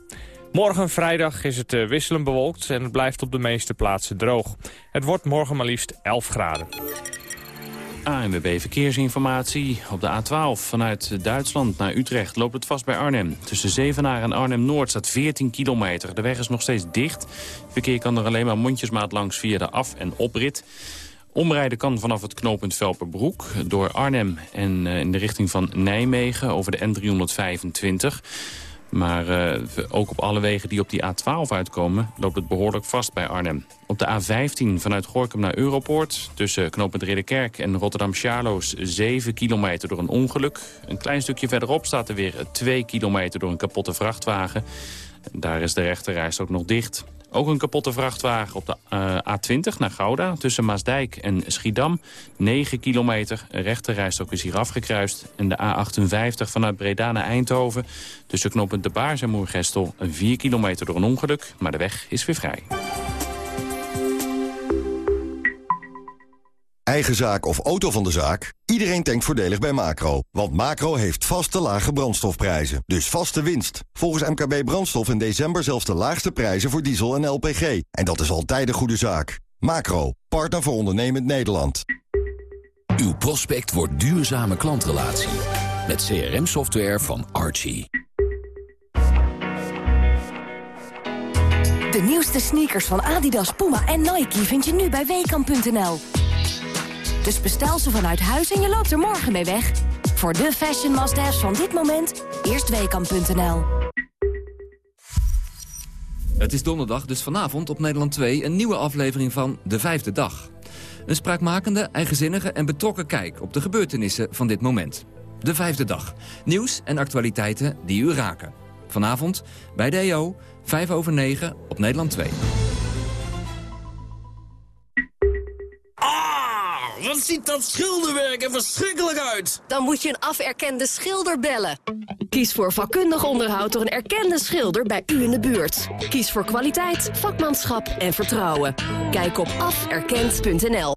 Morgen vrijdag is het eh, wisselend bewolkt en het blijft op de meeste plaatsen droog. Het wordt morgen maar liefst 11 graden. ANWB Verkeersinformatie. Op de A12 vanuit Duitsland naar Utrecht loopt het vast bij Arnhem. Tussen Zevenaar en Arnhem-Noord staat 14 kilometer. De weg is nog steeds dicht. Verkeer kan er alleen maar mondjesmaat langs via de af- en oprit. Omrijden kan vanaf het knooppunt Velperbroek door Arnhem en eh, in de richting van Nijmegen over de N325. Maar uh, ook op alle wegen die op die A12 uitkomen... loopt het behoorlijk vast bij Arnhem. Op de A15 vanuit Gorkum naar Europoort... tussen knooppunt Ridderkerk en Rotterdam-Charloes... 7 kilometer door een ongeluk. Een klein stukje verderop staat er weer 2 kilometer door een kapotte vrachtwagen. Daar is de rechterreis ook nog dicht. Ook een kapotte vrachtwagen op de uh, A20 naar Gouda... tussen Maasdijk en Schiedam. 9 kilometer, rechterrijstok is hier afgekruist. En de A58 vanuit Breda naar Eindhoven... tussen knooppunt De Baars en Moergestel... 4 kilometer door een ongeluk, maar de weg is weer vrij. Eigen zaak of auto van de zaak? Iedereen denkt voordelig bij Macro. Want Macro heeft vaste lage brandstofprijzen. Dus vaste winst. Volgens MKB Brandstof in december zelfs de laagste prijzen voor diesel en LPG. En dat is altijd een goede zaak. Macro, partner voor ondernemend Nederland. Uw prospect wordt duurzame klantrelatie. Met CRM-software van Archie. De nieuwste sneakers van Adidas, Puma en Nike vind je nu bij weekamp.nl. Dus bestel ze vanuit huis en je loopt er morgen mee weg. Voor de fashion must-haves van dit moment, eerst weekamp.nl. Het is donderdag, dus vanavond op Nederland 2 een nieuwe aflevering van De Vijfde Dag. Een spraakmakende, eigenzinnige en betrokken kijk op de gebeurtenissen van dit moment. De Vijfde Dag. Nieuws en actualiteiten die u raken. Vanavond bij de EO, 5 over 9 op Nederland 2. Wat ziet dat schilderwerk er verschrikkelijk uit! Dan moet je een aferkende schilder bellen. Kies voor vakkundig onderhoud door een erkende schilder bij u in de buurt. Kies voor kwaliteit, vakmanschap en vertrouwen. Kijk op aferkend.nl.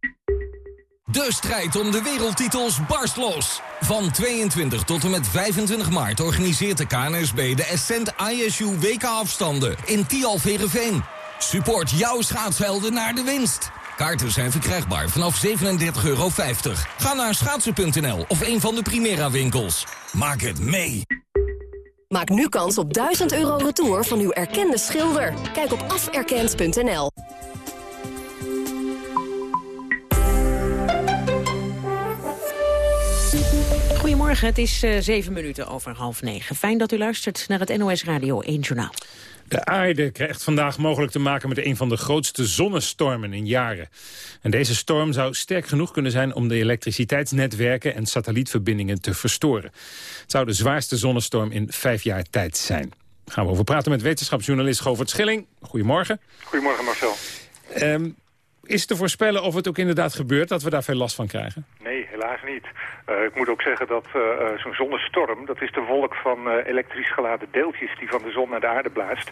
De strijd om de wereldtitels barst los. Van 22 tot en met 25 maart organiseert de KNSB de Ascent ISU WK-afstanden in Tialf Herenveen. Support jouw schaatshelden naar de winst. Kaarten zijn verkrijgbaar vanaf 37,50 euro. Ga naar schaatsen.nl of een van de Primera winkels. Maak het mee. Maak nu kans op 1000 euro retour van uw erkende schilder. Kijk op aferkend.nl. Goedemorgen, het is uh, zeven minuten over half negen. Fijn dat u luistert naar het NOS Radio 1 Journaal. De aarde krijgt vandaag mogelijk te maken met een van de grootste zonnestormen in jaren. En deze storm zou sterk genoeg kunnen zijn om de elektriciteitsnetwerken en satellietverbindingen te verstoren. Het zou de zwaarste zonnestorm in vijf jaar tijd zijn. Daar gaan we over praten met wetenschapsjournalist Govert Schilling. Goedemorgen. Goedemorgen Marcel. Um, is te voorspellen of het ook inderdaad gebeurt dat we daar veel last van krijgen? Nee, helaas niet. Uh, ik moet ook zeggen dat uh, uh, zo'n zonnestorm, dat is de wolk van elektrisch geladen deeltjes die van de zon naar de aarde blaast.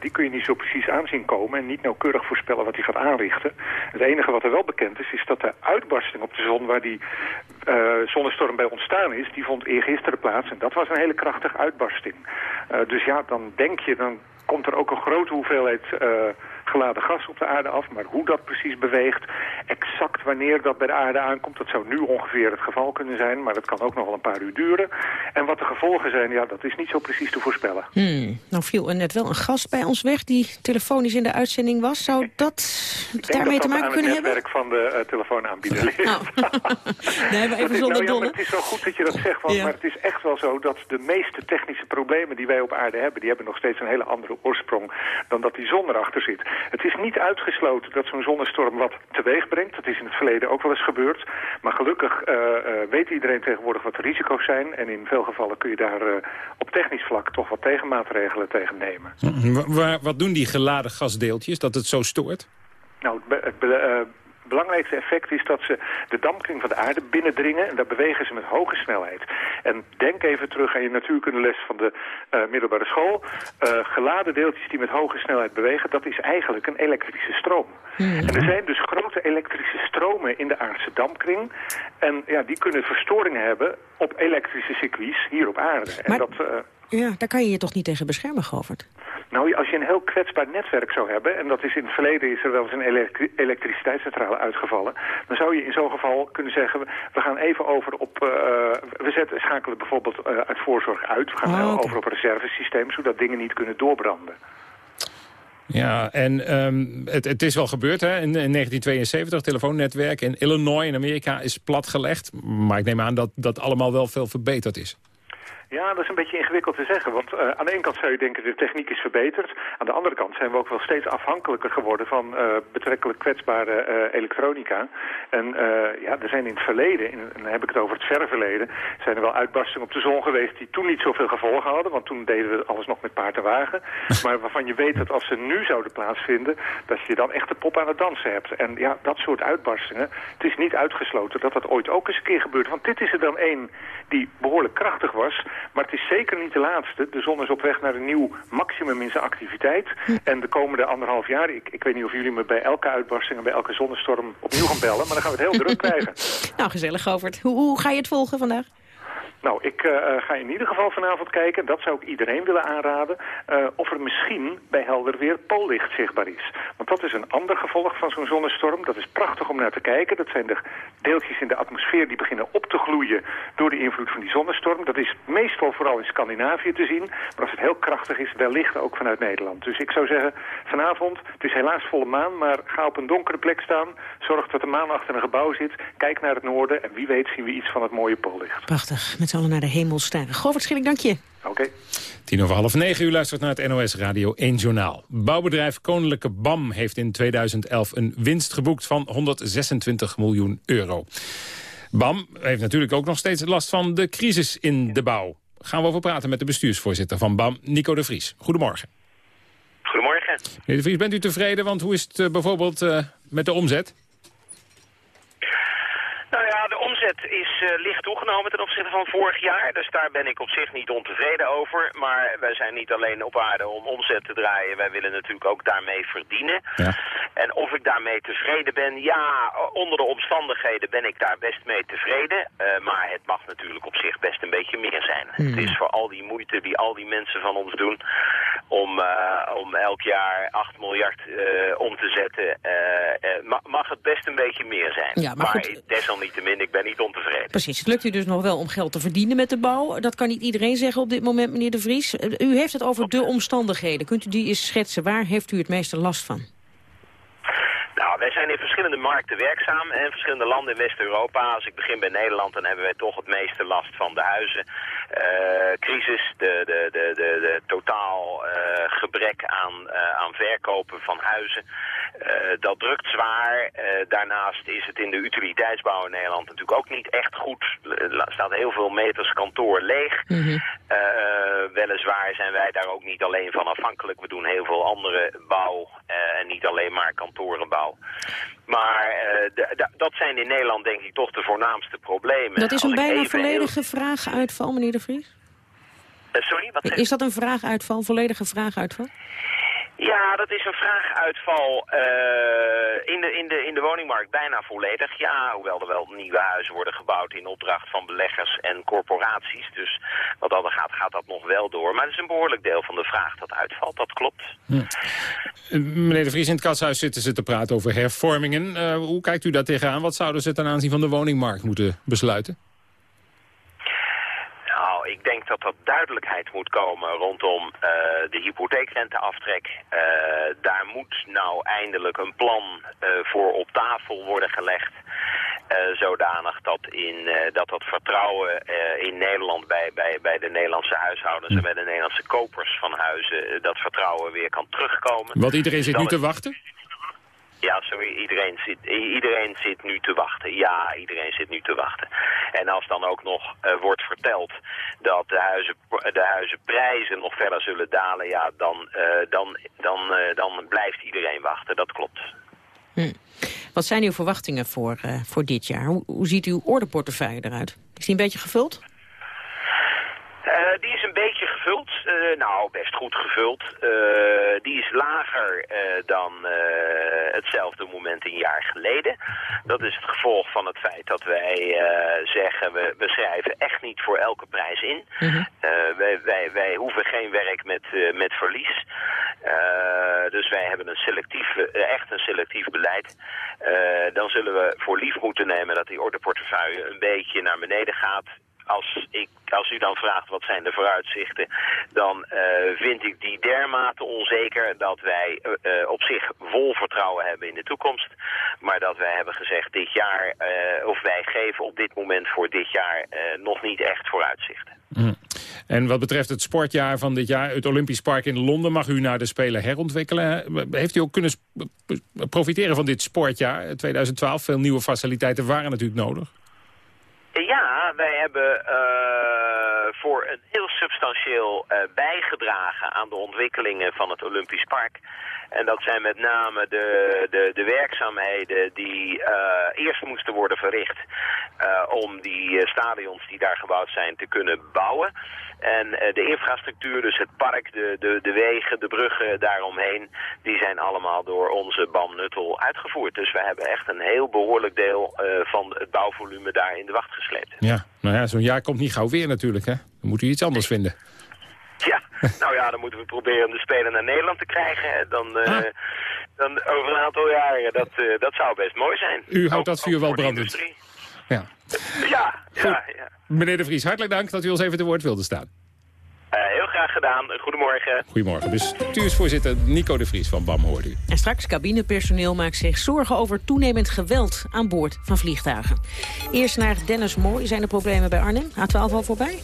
die kun je niet zo precies aanzien komen en niet nauwkeurig voorspellen wat die gaat aanrichten. Het enige wat er wel bekend is, is dat de uitbarsting op de zon waar die zonnestorm bij ontstaan is, die vond eergisteren plaats en dat was een hele krachtige uitbarsting. dus ja, dan denk je, dan komt er ook een grote hoeveelheid geladen gas op de aarde af. Maar hoe dat precies beweegt, exact wanneer dat bij de aarde aankomt... dat zou nu ongeveer het geval kunnen zijn, maar dat kan ook nog wel een paar uur duren. En wat de gevolgen zijn, ja, dat is niet zo precies te voorspellen. Hmm. Nou viel er net wel een gast bij ons weg die telefonisch in de uitzending was. Zou dat daarmee te maken kunnen hebben? Ik denk dat het van de uh, telefoonaanbieder ligt. Oh. nee, maar even zonder nou, ja, Het is wel goed dat je dat zegt, want, ja. maar het is echt wel zo dat de meeste technische problemen die wij op aarde hebben... die hebben nog steeds een hele andere oorsprong dan dat die zon erachter zit. Het is niet uitgesloten dat zo'n zonnestorm wat teweeg brengt. Dat is in het verleden ook wel eens gebeurd. Maar gelukkig uh, uh, weet iedereen tegenwoordig wat de risico's zijn. En in veel gevallen kun je daar uh, op technisch vlak toch wat tegenmaatregelen tegen nemen. Wat doen die geladen gasdeeltjes dat het zo stoort? Nou, het, het belangrijkste effect is dat ze de dampkring van de aarde binnendringen. En daar bewegen ze met hoge snelheid. En denk even terug aan je natuurkundeles van de uh, middelbare school. Uh, geladen deeltjes die met hoge snelheid bewegen, dat is eigenlijk een elektrische stroom. Mm. En er zijn dus grote elektrische stromen in de aardse dampkring. En ja, die kunnen verstoringen hebben op elektrische circuits hier op aarde. Maar... En dat... Uh, ja, daar kan je je toch niet tegen beschermen, Govert? Nou, als je een heel kwetsbaar netwerk zou hebben... en dat is in het verleden is er wel eens een elektriciteitscentrale uitgevallen... dan zou je in zo'n geval kunnen zeggen... we gaan even over op... Uh, we zetten, schakelen bijvoorbeeld uh, uit voorzorg uit. We gaan oh, over op een reservesysteem... zodat dingen niet kunnen doorbranden. Ja, en um, het, het, is wel gebeurd hè? In, in 1972, telefoonnetwerk in Illinois in Amerika is platgelegd. Maar ik neem aan dat dat allemaal wel veel verbeterd is. Ja, dat is een beetje ingewikkeld te zeggen. Want uh, aan de ene kant zou je denken de techniek is verbeterd. Aan de andere kant zijn we ook wel steeds afhankelijker geworden van uh, betrekkelijk kwetsbare uh, elektronica. En ja, er zijn in het verleden, in, en dan heb ik het over het verre verleden, zijn er wel uitbarstingen op de zon geweest die toen niet zoveel gevolgen hadden. Want toen deden we alles nog met paard en wagen. maar waarvan je weet dat als ze nu zouden plaatsvinden, dat je dan echt de pop aan het dansen hebt. En ja, dat soort uitbarstingen, het is niet uitgesloten dat dat ooit ook eens een keer gebeurt. Want dit is er dan één die behoorlijk krachtig was, maar het is zeker niet de laatste. De zon is op weg naar een nieuw maximum in zijn activiteit. En de komende anderhalf jaar, ik, ik weet niet of jullie me bij elke uitbarsting en bij elke zonnestorm opnieuw gaan bellen, maar dan gaan we het heel druk krijgen. Nou, gezellig, Govert. Hoe, hoe ga je het volgen vandaag? Nou, ik uh, ga in ieder geval vanavond kijken, dat zou ik iedereen willen aanraden, uh, of er misschien bij helder weer poollicht zichtbaar is. Want dat is een ander gevolg van zo'n zonnestorm. Dat is prachtig om naar te kijken. Dat zijn de deeltjes in de atmosfeer die beginnen op te gloeien door de invloed van die zonnestorm. Dat is meestal vooral in Scandinavië te zien. Maar als het heel krachtig is, wellicht ook vanuit Nederland. Dus ik zou zeggen, vanavond, het is helaas volle maan, maar ga op een donkere plek staan. Zorg dat de maan achter een gebouw zit. Kijk naar het noorden en wie weet zien we iets van het mooie poollicht. Prachtig. Z'n naar de hemel stijgen. Govert Schilling, dank je. Oké. Tien over half negen, u luistert naar het NOS Radio 1 Journaal. Bouwbedrijf Koninklijke BAM heeft in 2011 een winst geboekt van 126 miljoen euro. BAM heeft natuurlijk ook nog steeds last van de crisis in de bouw. Gaan we over praten met de bestuursvoorzitter van BAM, Nico de Vries. Goedemorgen. Goedemorgen. Meneer de Vries, bent u tevreden? Want hoe is het uh, bijvoorbeeld uh, met de omzet? Omzet is uh, licht toegenomen ten opzichte van vorig jaar. Dus daar ben ik op zich niet ontevreden over. Maar wij zijn niet alleen op aarde om omzet te draaien. Wij willen natuurlijk ook daarmee verdienen. Ja. En of ik daarmee tevreden ben? Ja, onder de omstandigheden ben ik daar best mee tevreden. Uh, maar het mag natuurlijk op zich best een beetje meer zijn. Hmm. Het is voor al die moeite die al die mensen van ons doen... om, uh, om elk jaar 8 miljard om te zetten... mag het best een beetje meer zijn. Ja, maar, maar desalniettemin, ik ben niet ontevreden. Precies, het lukt u dus nog wel om geld te verdienen met de bouw. Dat kan niet iedereen zeggen op dit moment, meneer De Vries. U heeft het over de omstandigheden. Kunt u die eens schetsen? Waar heeft u het meeste last van? Nou, wij zijn in verschillende markten werkzaam en verschillende landen in West-Europa. Als ik begin bij Nederland, dan hebben wij toch het meeste last van de huizen. Uh, crisis, de, de, de, de, totaal uh, gebrek aan, uh, aan verkopen van huizen. dat drukt zwaar. daarnaast is het in de utiliteitsbouw in Nederland natuurlijk ook niet echt goed. Er staat heel veel meters kantoor leeg. Mm weliswaar zijn wij daar ook niet alleen van afhankelijk. We doen heel veel andere bouw en niet alleen maar kantorenbouw. Maar uh, dat zijn in Nederland denk ik toch de voornaamste problemen. Dat is een bijna volledige vraaguitval, meneer De Vries? Uh, sorry? Wat is dat een vraaguitval, volledige vraaguitval? Ja, dat is een vraaguitval uh, in, de, in, de, in de woningmarkt bijna volledig. Ja, hoewel er wel nieuwe huizen worden gebouwd in opdracht van beleggers en corporaties. Dus wat dat gaat, gaat dat nog wel door. Maar het is een behoorlijk deel van de vraag dat uitvalt, dat klopt. Hm. Meneer De Vries, in het katshuis zitten ze te praten over hervormingen. Uh, hoe kijkt u daar tegenaan? Wat zouden ze ten aanzien van de woningmarkt moeten besluiten? Ik denk dat er duidelijkheid moet komen rondom uh, de hypotheekrenteaftrek. Uh, daar moet nou eindelijk een plan uh, voor op tafel worden gelegd. zodanig dat, in, dat dat vertrouwen in Nederland bij, bij, bij de Nederlandse huishoudens en bij de Nederlandse kopers van huizen, dat vertrouwen weer kan terugkomen. Want iedereen zit nu te wachten? Ja, sorry, iedereen zit, iedereen zit nu te wachten. Ja, iedereen zit nu te wachten. En als dan ook nog uh, wordt verteld dat de, huizen, de huizenprijzen nog verder zullen dalen... ja, dan, uh, dan, dan, uh, dan blijft iedereen wachten. Dat klopt. Hm. Wat zijn uw verwachtingen voor, voor dit jaar? Hoe, hoe ziet uw ordeportefeuille eruit? Is die een beetje gevuld? die is een beetje gevuld? Uh, nou, best goed gevuld. Uh, die is lager uh, dan hetzelfde moment een jaar geleden. Dat is het gevolg van het feit dat wij zeggen, we, we, schrijven echt niet voor elke prijs in. -hmm. wij, wij, wij, hoeven geen werk met, met verlies. dus wij hebben een selectief, echt een selectief beleid. dan zullen we voor lief moeten nemen dat die ordeportefeuille een beetje naar beneden gaat als, ik, als u dan vraagt wat zijn de vooruitzichten, dan uh, vind ik die dermate onzeker dat wij uh, op zich vol vertrouwen hebben in de toekomst. Maar dat wij hebben gezegd dit jaar, of wij geven op dit moment voor dit jaar nog niet echt vooruitzichten. Mm. En wat betreft het sportjaar van dit jaar, het Olympisch Park in Londen... mag u naar de Spelen herontwikkelen. Heeft u ook kunnen profiteren van dit sportjaar 2012? Veel nieuwe faciliteiten waren natuurlijk nodig. Ja, wij hebben uh, voor een heel substantieel uh, bijgedragen aan de ontwikkelingen van het Olympisch Park. En dat zijn met name de, de, de werkzaamheden die uh, eerst moesten worden verricht om die stadions die daar gebouwd zijn te kunnen bouwen. En de infrastructuur, dus het park, de, de, de wegen, de bruggen daaromheen, die zijn allemaal door onze BAM Nuttel uitgevoerd. Dus we hebben echt een heel behoorlijk deel van het bouwvolume daar in de wacht gesleept. Ja, nou ja, zo'n jaar komt niet gauw weer natuurlijk, hè? Dan moet u iets anders vinden. Ja, nou ja, dan moeten we proberen de Spelen naar Nederland te krijgen. Dan, uh, dan over een aantal jaren, dat, dat zou best mooi zijn. U houdt dat vuur wel brandend. Ja. Ja, ja, ja. Meneer De Vries, hartelijk dank dat u ons even te woord wilde staan. Uh, heel graag gedaan. Goedemorgen. Goedemorgen. Bestuursvoorzitter Nico de Vries van BAM hoort u. En straks cabinepersoneel maakt zich zorgen over toenemend geweld aan boord van vliegtuigen. Eerst naar Dennis Mooi. Zijn er problemen bij Arnhem? A12 al voorbij?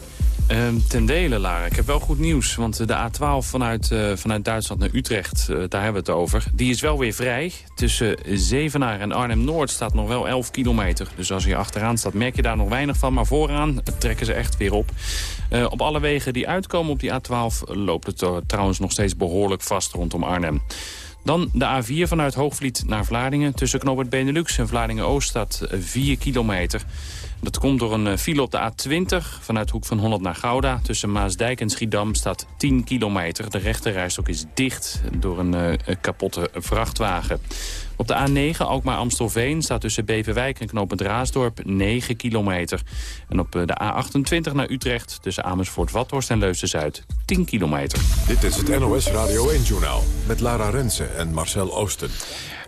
Uh, ten dele, Lara. Ik heb wel goed nieuws. Want de A12 vanuit, uh, vanuit Duitsland naar Utrecht, uh, daar hebben we het over... die is wel weer vrij. Tussen Zevenaar en Arnhem-Noord staat nog wel 11 kilometer. Dus als je achteraan staat, merk je daar nog weinig van. Maar vooraan trekken ze echt weer op. Uh, op alle wegen die uitkomen op die A12 loopt het trouwens nog steeds behoorlijk vast rondom Arnhem. Dan de A4 vanuit Hoogvliet naar Vlaardingen. Tussen Knoopert Benelux en Vlaardingen-Oost staat 4 kilometer. Dat komt door een file op de A20 vanuit Hoek van Holland naar Gouda. Tussen Maasdijk en Schiedam staat 10 kilometer. De rechterrijstok is dicht door een uh, kapotte vrachtwagen. Op de A9 Alkmaar-Amstelveen staat tussen Beverwijk en Knopend Raasdorp 9 kilometer. En op de A28 naar Utrecht tussen Amersfoort-Vathorst en Leusden-Zuid 10 kilometer. Dit is het NOS Radio 1-journaal met Lara Rensen en Marcel Oosten.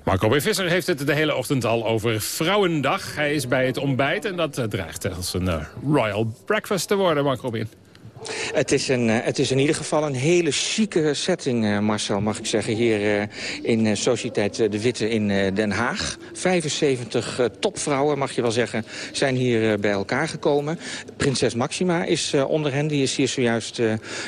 Marco B. Visser heeft het de hele ochtend al over Vrouwendag. Hij is bij het ontbijt en dat dreigt als een uh, royal breakfast te worden, Marco. Het is, een, het is in ieder geval een hele chique setting, Marcel, mag ik zeggen. Hier in Sociëteit De Witte in Den Haag. 75 topvrouwen, mag je wel zeggen, zijn hier bij elkaar gekomen. Prinses Maxima is onder hen. Die is hier zojuist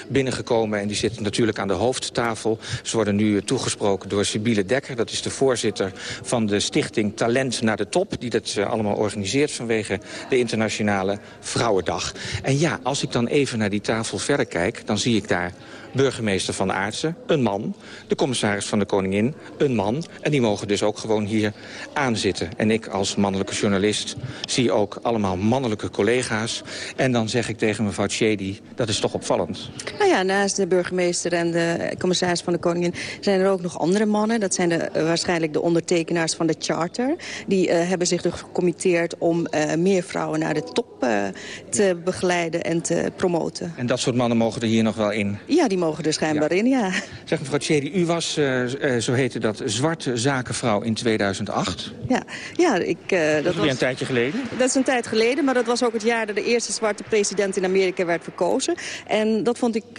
binnengekomen en die zit natuurlijk aan de hoofdtafel. Ze worden nu toegesproken door Sibylle Dekker. Dat is de voorzitter van de stichting Talent naar de Top. Die dat allemaal organiseert vanwege de Internationale Vrouwendag. En ja, als ik dan even naar die tafel verder kijk, dan zie ik daar burgemeester van Aartsen, een man. De commissaris van de Koningin, een man. En die mogen dus ook gewoon hier aanzitten. En ik als mannelijke journalist zie ook allemaal mannelijke collega's. En dan zeg ik tegen mevrouw Tjedi, dat is toch opvallend. Nou ja, naast de burgemeester en de commissaris van de Koningin... zijn er ook nog andere mannen. Dat zijn de, waarschijnlijk de ondertekenaars van de charter. Die uh, hebben zich dus gecommitteerd om uh, meer vrouwen naar de top uh, te begeleiden en te promoten. En dat soort mannen mogen er hier nog wel in? Ja, die mogen er schijnbaar ja. in, ja. Zeg mevrouw Thierry, u was, uh, uh, zo heette dat, zwarte zakenvrouw in 2008. Ja, ja ik... Uh, dat, dat was een tijdje geleden? Dat is een tijd geleden, maar dat was ook het jaar dat de eerste zwarte president in Amerika werd verkozen. En dat vond ik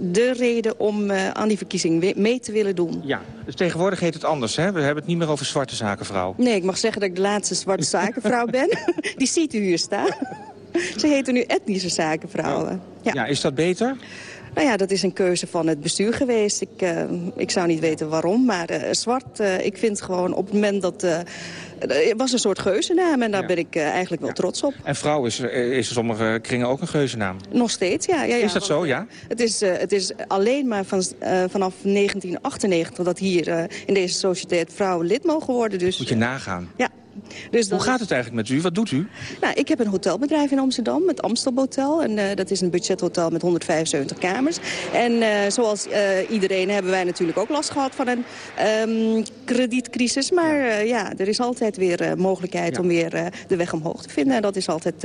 de reden om aan die verkiezing mee te willen doen. Ja, dus tegenwoordig heet het anders, hè? We hebben het niet meer over zwarte zakenvrouw. Nee, ik mag zeggen dat ik de laatste zwarte zakenvrouw ben. die ziet u hier staan. Ze heten nu etnische zakenvrouwen. Ja. ja, is dat beter? Nou ja, dat is een keuze van het bestuur geweest. Ik, uh, ik zou niet weten waarom, maar uh, zwart, uh, ik vind gewoon op het moment dat... het was een soort geuzennaam en daar ja. ben ik eigenlijk wel ja. trots op. En vrouw is, is in sommige kringen ook een geuzennaam? Nog steeds, ja. ja, ja is dat zo, ja? Het is, het is alleen maar van, vanaf 1998 dat hier in deze sociëteit vrouwen lid mogen worden. Dus, Moet je nagaan. Ja. Dus Hoe gaat het eigenlijk met u? Wat doet u? Nou, ik heb een hotelbedrijf in Amsterdam, het Amstel Hotel. En uh, dat is een budgethotel met 175 kamers. En uh, zoals uh, iedereen hebben wij natuurlijk ook last gehad van een um, kredietcrisis. Maar ja. ja. er is altijd weer mogelijkheid ja. om weer de weg omhoog te vinden. En dat is altijd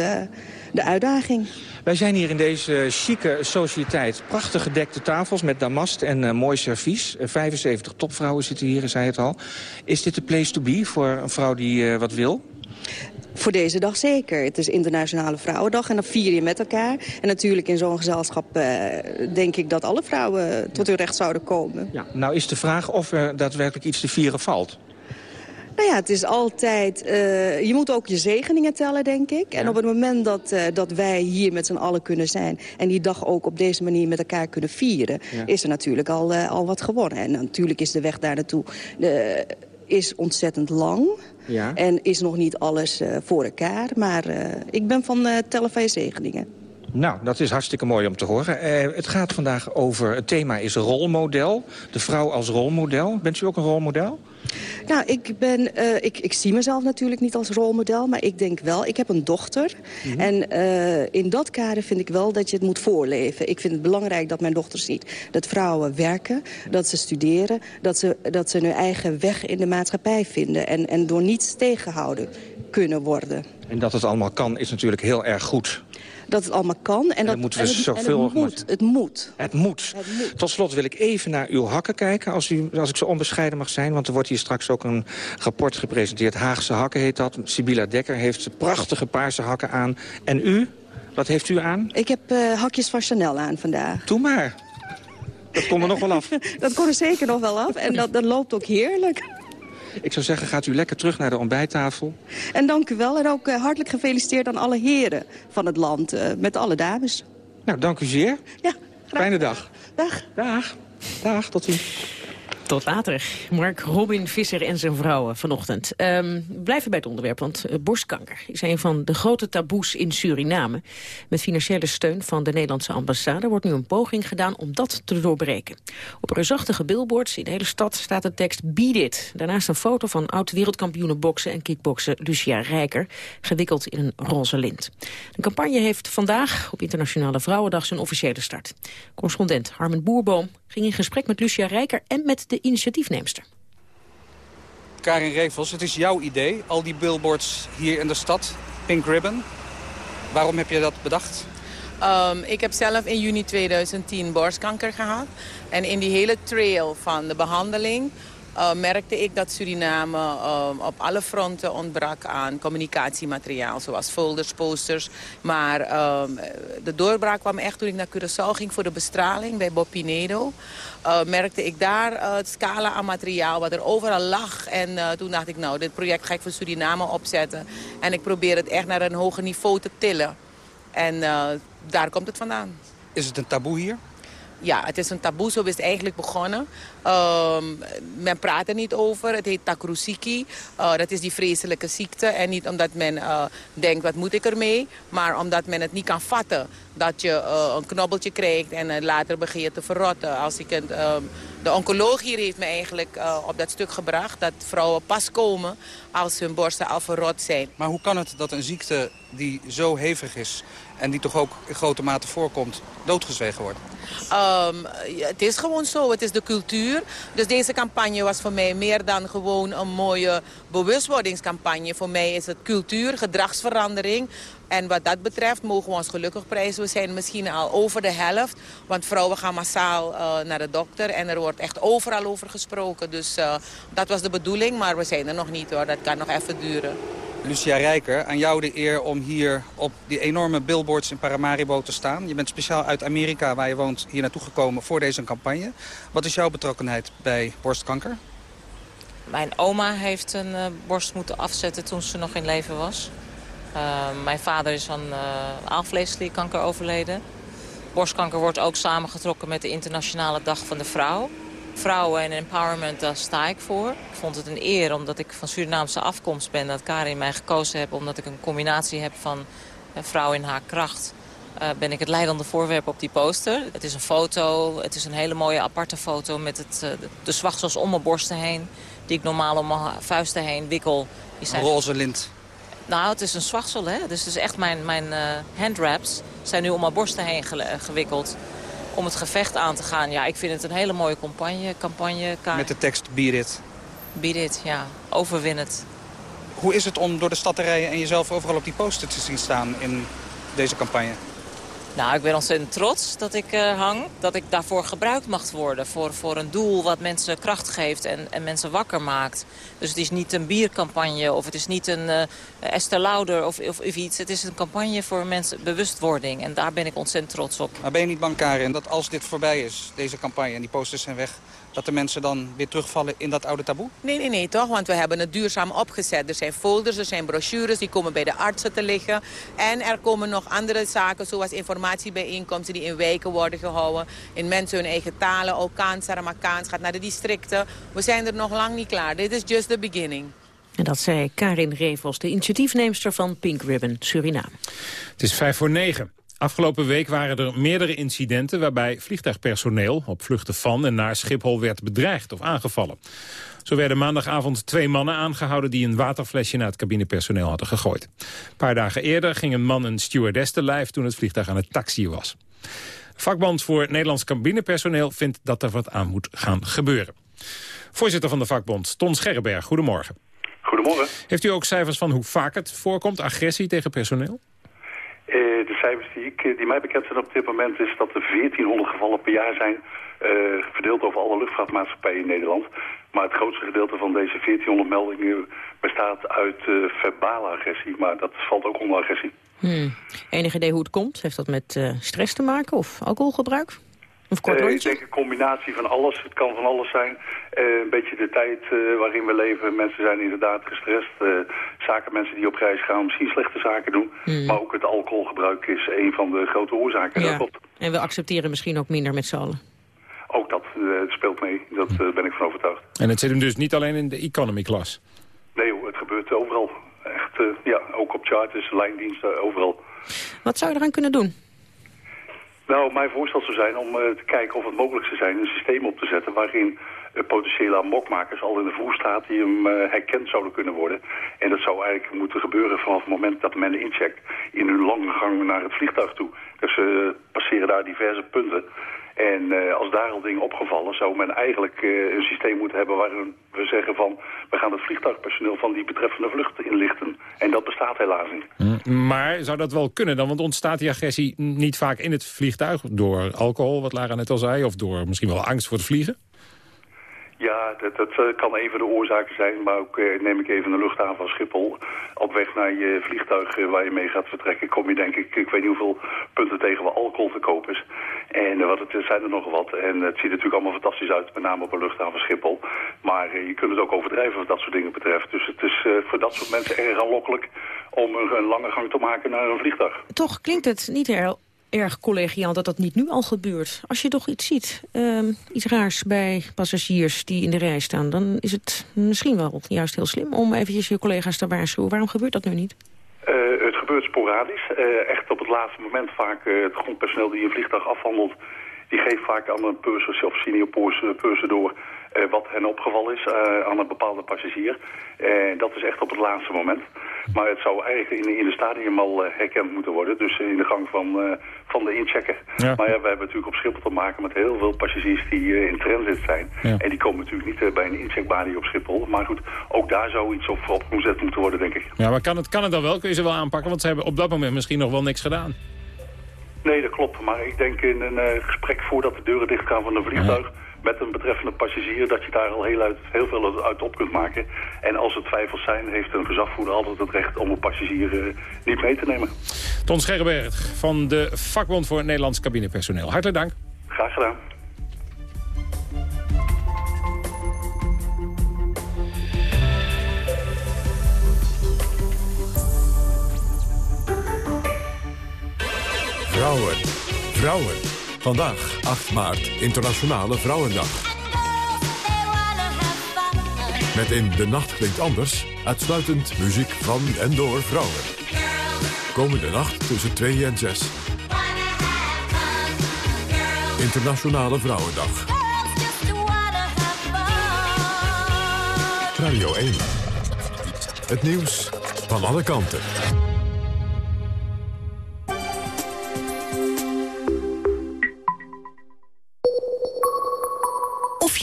de uitdaging. Wij zijn hier in deze chique sociëteit. Prachtig gedekte tafels met damast en mooi servies. 75 topvrouwen zitten hier, zei het al. Is dit de place to be voor een vrouw die wat wil? Voor deze dag zeker. Het is Internationale Vrouwendag en dan vier je met elkaar. En natuurlijk in zo'n gezelschap uh, denk ik dat alle vrouwen tot hun recht zouden komen. Ja, nou is de vraag of er daadwerkelijk iets te vieren valt. Nou ja, het is altijd... Uh, je moet ook je zegeningen tellen, denk ik. Ja. En op het moment dat, uh, dat wij hier met z'n allen kunnen zijn... en die dag ook op deze manier met elkaar kunnen vieren... Ja. is er natuurlijk al, uh, al wat gewonnen. En natuurlijk is de weg daar naartoe is ontzettend lang. Ja. En is nog niet alles uh, voor elkaar. Maar uh, ik ben van uh, van je zegeningen. Nou, dat is hartstikke mooi om te horen. Uh, het gaat vandaag over, het thema is rolmodel. De vrouw als rolmodel. Bent u ook een rolmodel? Nou, ik, ben, uh, ik, ik zie mezelf natuurlijk niet als rolmodel, maar ik denk wel, ik heb een dochter. Mm -hmm. En uh, in dat kader vind ik wel dat je het moet voorleven. Ik vind het belangrijk dat mijn dochter ziet dat vrouwen werken, dat ze studeren... dat ze, dat ze hun eigen weg in de maatschappij vinden en, en door niets tegengehouden kunnen worden. En dat het allemaal kan is natuurlijk heel erg goed dat het allemaal kan. En, en dat moeten we en het, zoveel het, moet, het moet. Het moet. Het moet. Tot slot wil ik even naar uw hakken kijken, als, u, als ik zo onbescheiden mag zijn. Want er wordt hier straks ook een rapport gepresenteerd. Haagse hakken heet dat. Sibila Dekker heeft prachtige paarse hakken aan. En u? Wat heeft u aan? Ik heb uh, hakjes van Chanel aan vandaag. Doe maar. Dat komt er nog wel af. dat komt er zeker nog wel af. En dat, dat loopt ook heerlijk. Ik zou zeggen, gaat u lekker terug naar de ontbijttafel. En dank u wel. En ook uh, hartelijk gefeliciteerd aan alle heren van het land. Uh, met alle dames. Nou, dank u zeer. Ja, Fijne dag. Dag. Dag. Dag, tot ziens. Tot later. Mark Robin Visser en zijn vrouwen vanochtend. Um, we blijven bij het onderwerp, want uh, borstkanker is een van de grote taboes in Suriname. Met financiële steun van de Nederlandse ambassade wordt nu een poging gedaan om dat te doorbreken. Op reusachtige billboards in de hele stad staat de tekst Beat It. Daarnaast een foto van oud-wereldkampioenen boksen en kickboksen Lucia Rijker, gewikkeld in een roze lint. De campagne heeft vandaag op Internationale Vrouwendag zijn officiële start. Correspondent Harmen Boerboom ging in gesprek met Lucia Rijker en met de initiatiefneemster. Karin Revels, het is jouw idee, al die billboards hier in de stad, Pink Ribbon. Waarom heb je dat bedacht? Um, ik heb zelf in juni 2010 borstkanker gehad. En in die hele trail van de behandeling uh, merkte ik dat Suriname uh, op alle fronten ontbrak aan communicatiemateriaal. Zoals folders, posters. Maar uh, de doorbraak kwam echt toen ik naar Curaçao ging voor de bestraling bij Bob Pinedo. merkte ik daar het scala aan materiaal wat er overal lag. En toen dacht ik, nou, dit project ga ik voor Suriname opzetten. En ik probeer het echt naar een hoger niveau te tillen. En daar komt het vandaan. Is het een taboe hier? Ja, het is een taboe, zo is het eigenlijk begonnen. Um, men praat er niet over. Het heet takrusiki. Uh, dat is die vreselijke ziekte. En niet omdat men uh, denkt, wat moet ik ermee? Maar omdat men het niet kan vatten. Dat je uh, een knobbeltje krijgt en later begin je te verrotten. Als ik het, de oncoloog hier heeft me eigenlijk op dat stuk gebracht... dat vrouwen pas komen als hun borsten al verrot zijn. Maar hoe kan het dat een ziekte die zo hevig is... en die toch ook in grote mate voorkomt, doodgezwegen wordt? Um, het is gewoon zo, het is de cultuur. Dus deze campagne was voor mij meer dan gewoon een mooie bewustwordingscampagne. Voor mij is het cultuur, gedragsverandering. En wat dat betreft mogen we ons gelukkig prijzen. We zijn misschien al over de helft. Want vrouwen gaan massaal uh, naar de dokter. En er wordt echt overal over gesproken. Dus uh, dat was de bedoeling. Maar we zijn er nog niet hoor. Dat kan nog even duren. Lucia Rijker, aan jou de eer om hier op die enorme billboards in Paramaribo te staan. Je bent speciaal uit Amerika, waar je woont, hier naartoe gekomen voor deze campagne. Wat is jouw betrokkenheid bij borstkanker? Mijn oma heeft een uh, borst moeten afzetten toen ze nog in leven was. Uh, mijn vader is aan uh, aalvleesklierkanker overleden. Borstkanker wordt ook samengetrokken met de Internationale Dag van de Vrouw. Vrouwen en empowerment, daar sta ik voor. Ik vond het een eer, omdat ik van Surinaamse afkomst ben... dat Karin mij gekozen heeft, omdat ik een combinatie heb van een vrouw in haar kracht... eh, ben ik het leidende voorwerp op die poster. Het is een foto, het is een hele mooie aparte foto met het, uh, de zwagsels om mijn borsten heen. Die ik normaal om mijn vuisten heen wikkel. Die zijn... Roze lint. Nou, het is een zwagsel, hè. Dus het is echt mijn, mijn uh, handwraps zijn nu om mijn borsten heen gewikkeld. Om het gevecht aan te gaan. Ja, ik vind het een hele mooie campagne. campagne Met de tekst Beat It. Beat It, ja. Overwin het. Hoe is het om door de stad te rijden en jezelf overal op die poster te zien staan in deze campagne? Nou, ik ben ontzettend trots dat ik uh, hang. Dat ik daarvoor gebruikt mag worden. Voor, voor een doel wat mensen kracht geeft en, en mensen wakker maakt. Dus het is niet een biercampagne of het is niet een uh, Esther Lauder of, of, of, iets. Het is een campagne voor mensen bewustwording. En daar ben ik ontzettend trots op. Maar ben je niet bang, Karin, dat als dit voorbij is, deze campagne en die posters zijn weg dat de mensen dan weer terugvallen in dat oude taboe? Nee, nee, nee, toch? Want we hebben het duurzaam opgezet. Er zijn folders, er zijn brochures, die komen bij de artsen te liggen. En er komen nog andere zaken, zoals informatiebijeenkomsten... die in wijken worden gehouden. In mensen hun eigen talen, ook Kaans, Saramakaans, gaat naar de districten. We zijn er nog lang niet klaar. Dit is just the beginning. En dat zei Karin Revels, de initiatiefneemster van Pink Ribbon Suriname. Het is vijf voor negen. Afgelopen week waren er meerdere incidenten waarbij vliegtuigpersoneel op vluchten van en naar Schiphol werd bedreigd of aangevallen. Zo werden maandagavond twee mannen aangehouden die een waterflesje naar het cabinepersoneel hadden gegooid. Een paar dagen eerder ging een man een stewardess te lijf toen het vliegtuig aan het taxiën was. Vakbond voor Nederlands cabinepersoneel vindt dat er wat aan moet gaan gebeuren. Voorzitter van de vakbond, Ton Scherrenberg, goedemorgen. Goedemorgen. Heeft u ook cijfers van hoe vaak het voorkomt, agressie tegen personeel? Uh, de cijfers die, ik, die mij bekend zijn op dit moment is dat er 1400 gevallen per jaar zijn. Uh, verdeeld over alle luchtvaartmaatschappijen in Nederland. Maar het grootste gedeelte van deze 1400 meldingen bestaat uit verbale agressie. Maar dat valt ook onder agressie. Hmm. Enig idee hoe het komt? Heeft dat met stress te maken of alcoholgebruik? Of kort uh, ik denk een combinatie van alles. Het kan van alles zijn. Uh, een beetje de tijd uh, waarin we leven. Mensen zijn inderdaad gestrest. zakenmensen die op reis gaan misschien slechte zaken doen. Mm. Maar ook het alcoholgebruik is een van de grote oorzaken. Ja. En we accepteren misschien ook minder met z'n allen. Ook dat speelt mee. Dat mm. ben ik van overtuigd. En het zit hem dus niet alleen in de economy class? Nee, het gebeurt overal. Echt, ja, ook op charters, lijndiensten, overal. Wat zou je eraan kunnen doen? Nou, mijn voorstel zou zijn om uh, te kijken of het mogelijk zou zijn een systeem op te zetten waarin uh, potentiële amokmakers al in de vroegstadium uh, herkend zouden kunnen worden. En dat zou eigenlijk moeten gebeuren vanaf het moment dat men incheckt in hun lange gang naar het vliegtuig toe. Dus ze passeren daar diverse punten. En als daar al dingen opgevallen, zou men eigenlijk een systeem moeten hebben waarin we zeggen van... vliegtuigpersoneel van die betreffende vlucht inlichten. En dat bestaat helaas niet. Maar zou dat wel kunnen dan? Want ontstaat die agressie niet vaak in het vliegtuig door alcohol, wat Lara net al zei... of door misschien wel angst voor het vliegen? Dat, uh, kan een van de oorzaken zijn. Maar ook uh, neem ik even de luchthaven van Schiphol. Op weg naar je vliegtuig uh, waar je mee gaat vertrekken... kom je denk ik, ik weet niet hoeveel punten tegen waar alcohol te koop is. En wat het zijn er nog wat. En het ziet natuurlijk allemaal fantastisch uit, met name op een luchthaven Schiphol. Maar je kunt het ook overdrijven wat dat soort dingen betreft. Dus het is voor dat soort mensen erg aanlokkelijk om een lange gang te maken naar een vliegtuig. Toch klinkt het niet heel erg collegiaal dat dat niet nu al gebeurt. Als je toch iets ziet, uh, iets raars bij passagiers die in de rij staan... dan is het misschien wel juist heel slim om eventjes je collega's te waarschuwen. Waarom gebeurt dat nu niet? Uh, het gebeurt sporadisch. Uh, echt op het laatste moment vaak het grondpersoneel die een vliegtuig afhandelt... die geeft vaak aan een purser of senior purser door... wat hen opgevallen is aan een bepaalde passagier. dat is echt op het laatste moment. Maar het zou eigenlijk in, in de stadium al uh, herkend moeten worden. Dus in de gang van, uh, van de inchecken. Ja. Maar ja, we hebben natuurlijk op Schiphol te maken met heel veel passagiers die uh, in transit zijn. Ja. En die komen natuurlijk niet bij een incheckbalie op Schiphol. Maar goed, ook daar zou iets op, op gezet moeten worden, denk ik. Ja, maar kan het, kan het dan wel? Kun je ze wel aanpakken? Want ze hebben op dat moment misschien nog wel niks gedaan. Nee, dat klopt. Maar ik denk in een gesprek voordat de deuren dichtgaan van een vliegtuig... Ja met een betreffende passagier... dat je daar al heel, uit, heel veel uit op kunt maken. En als er twijfels zijn, heeft een gezagvoerder altijd het recht... om een passagier uh, niet mee te nemen. Ton Scherberg van de Vakbond voor Nederlands Cabinepersoneel. Hartelijk dank. Graag gedaan. Vrouwen. Vrouwen. Vandaag, 8 maart, Internationale Vrouwendag. Met in De Nacht Klinkt Anders uitsluitend muziek van en door vrouwen. Komende nacht tussen 2 en 6. Internationale Vrouwendag. Radio 1. Het nieuws van alle kanten.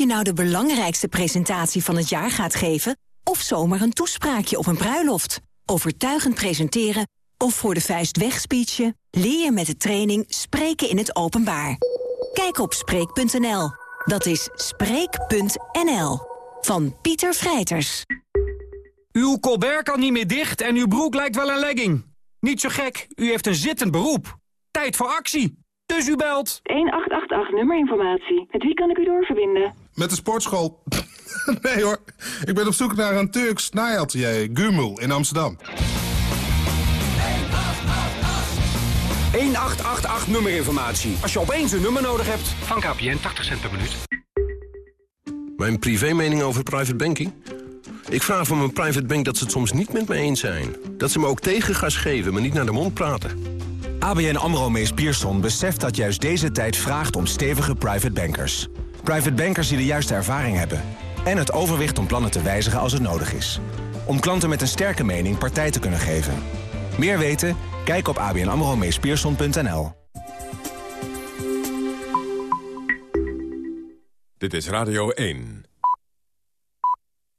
Nou de belangrijkste presentatie van het jaar gaat geven... of zomaar een toespraakje op een bruiloft. Overtuigend presenteren of voor de vuist wegspeechen... leer je met de training Spreken in het Openbaar. Kijk op Spreek.nl. Dat is Spreek.nl. Van Pieter Vrijters. Uw colbert kan niet meer dicht en uw broek lijkt wel een legging. Niet zo gek, u heeft een zittend beroep. Tijd voor actie. Dus u belt. 1888 nummerinformatie. Met wie kan ik u doorverbinden? Met de sportschool. nee hoor, ik ben op zoek naar een Turks naaiatelier, Gumul, in Amsterdam. 1888 nummerinformatie. Als je opeens een nummer nodig hebt. Van KPN 80 cent per minuut. Mijn privé-mening over private banking? Ik vraag van mijn private bank dat ze het soms niet met me eens zijn. Dat ze me ook tegengas geven, maar niet naar de mond praten. ABN AMRO Mees Pierson beseft dat juist deze tijd vraagt om stevige private bankers. Private bankers die de juiste ervaring hebben. En het overwicht om plannen te wijzigen als het nodig is. Om klanten met een sterke mening partij te kunnen geven. Meer weten? Kijk op abnamromeespierson.nl. Dit is Radio 1.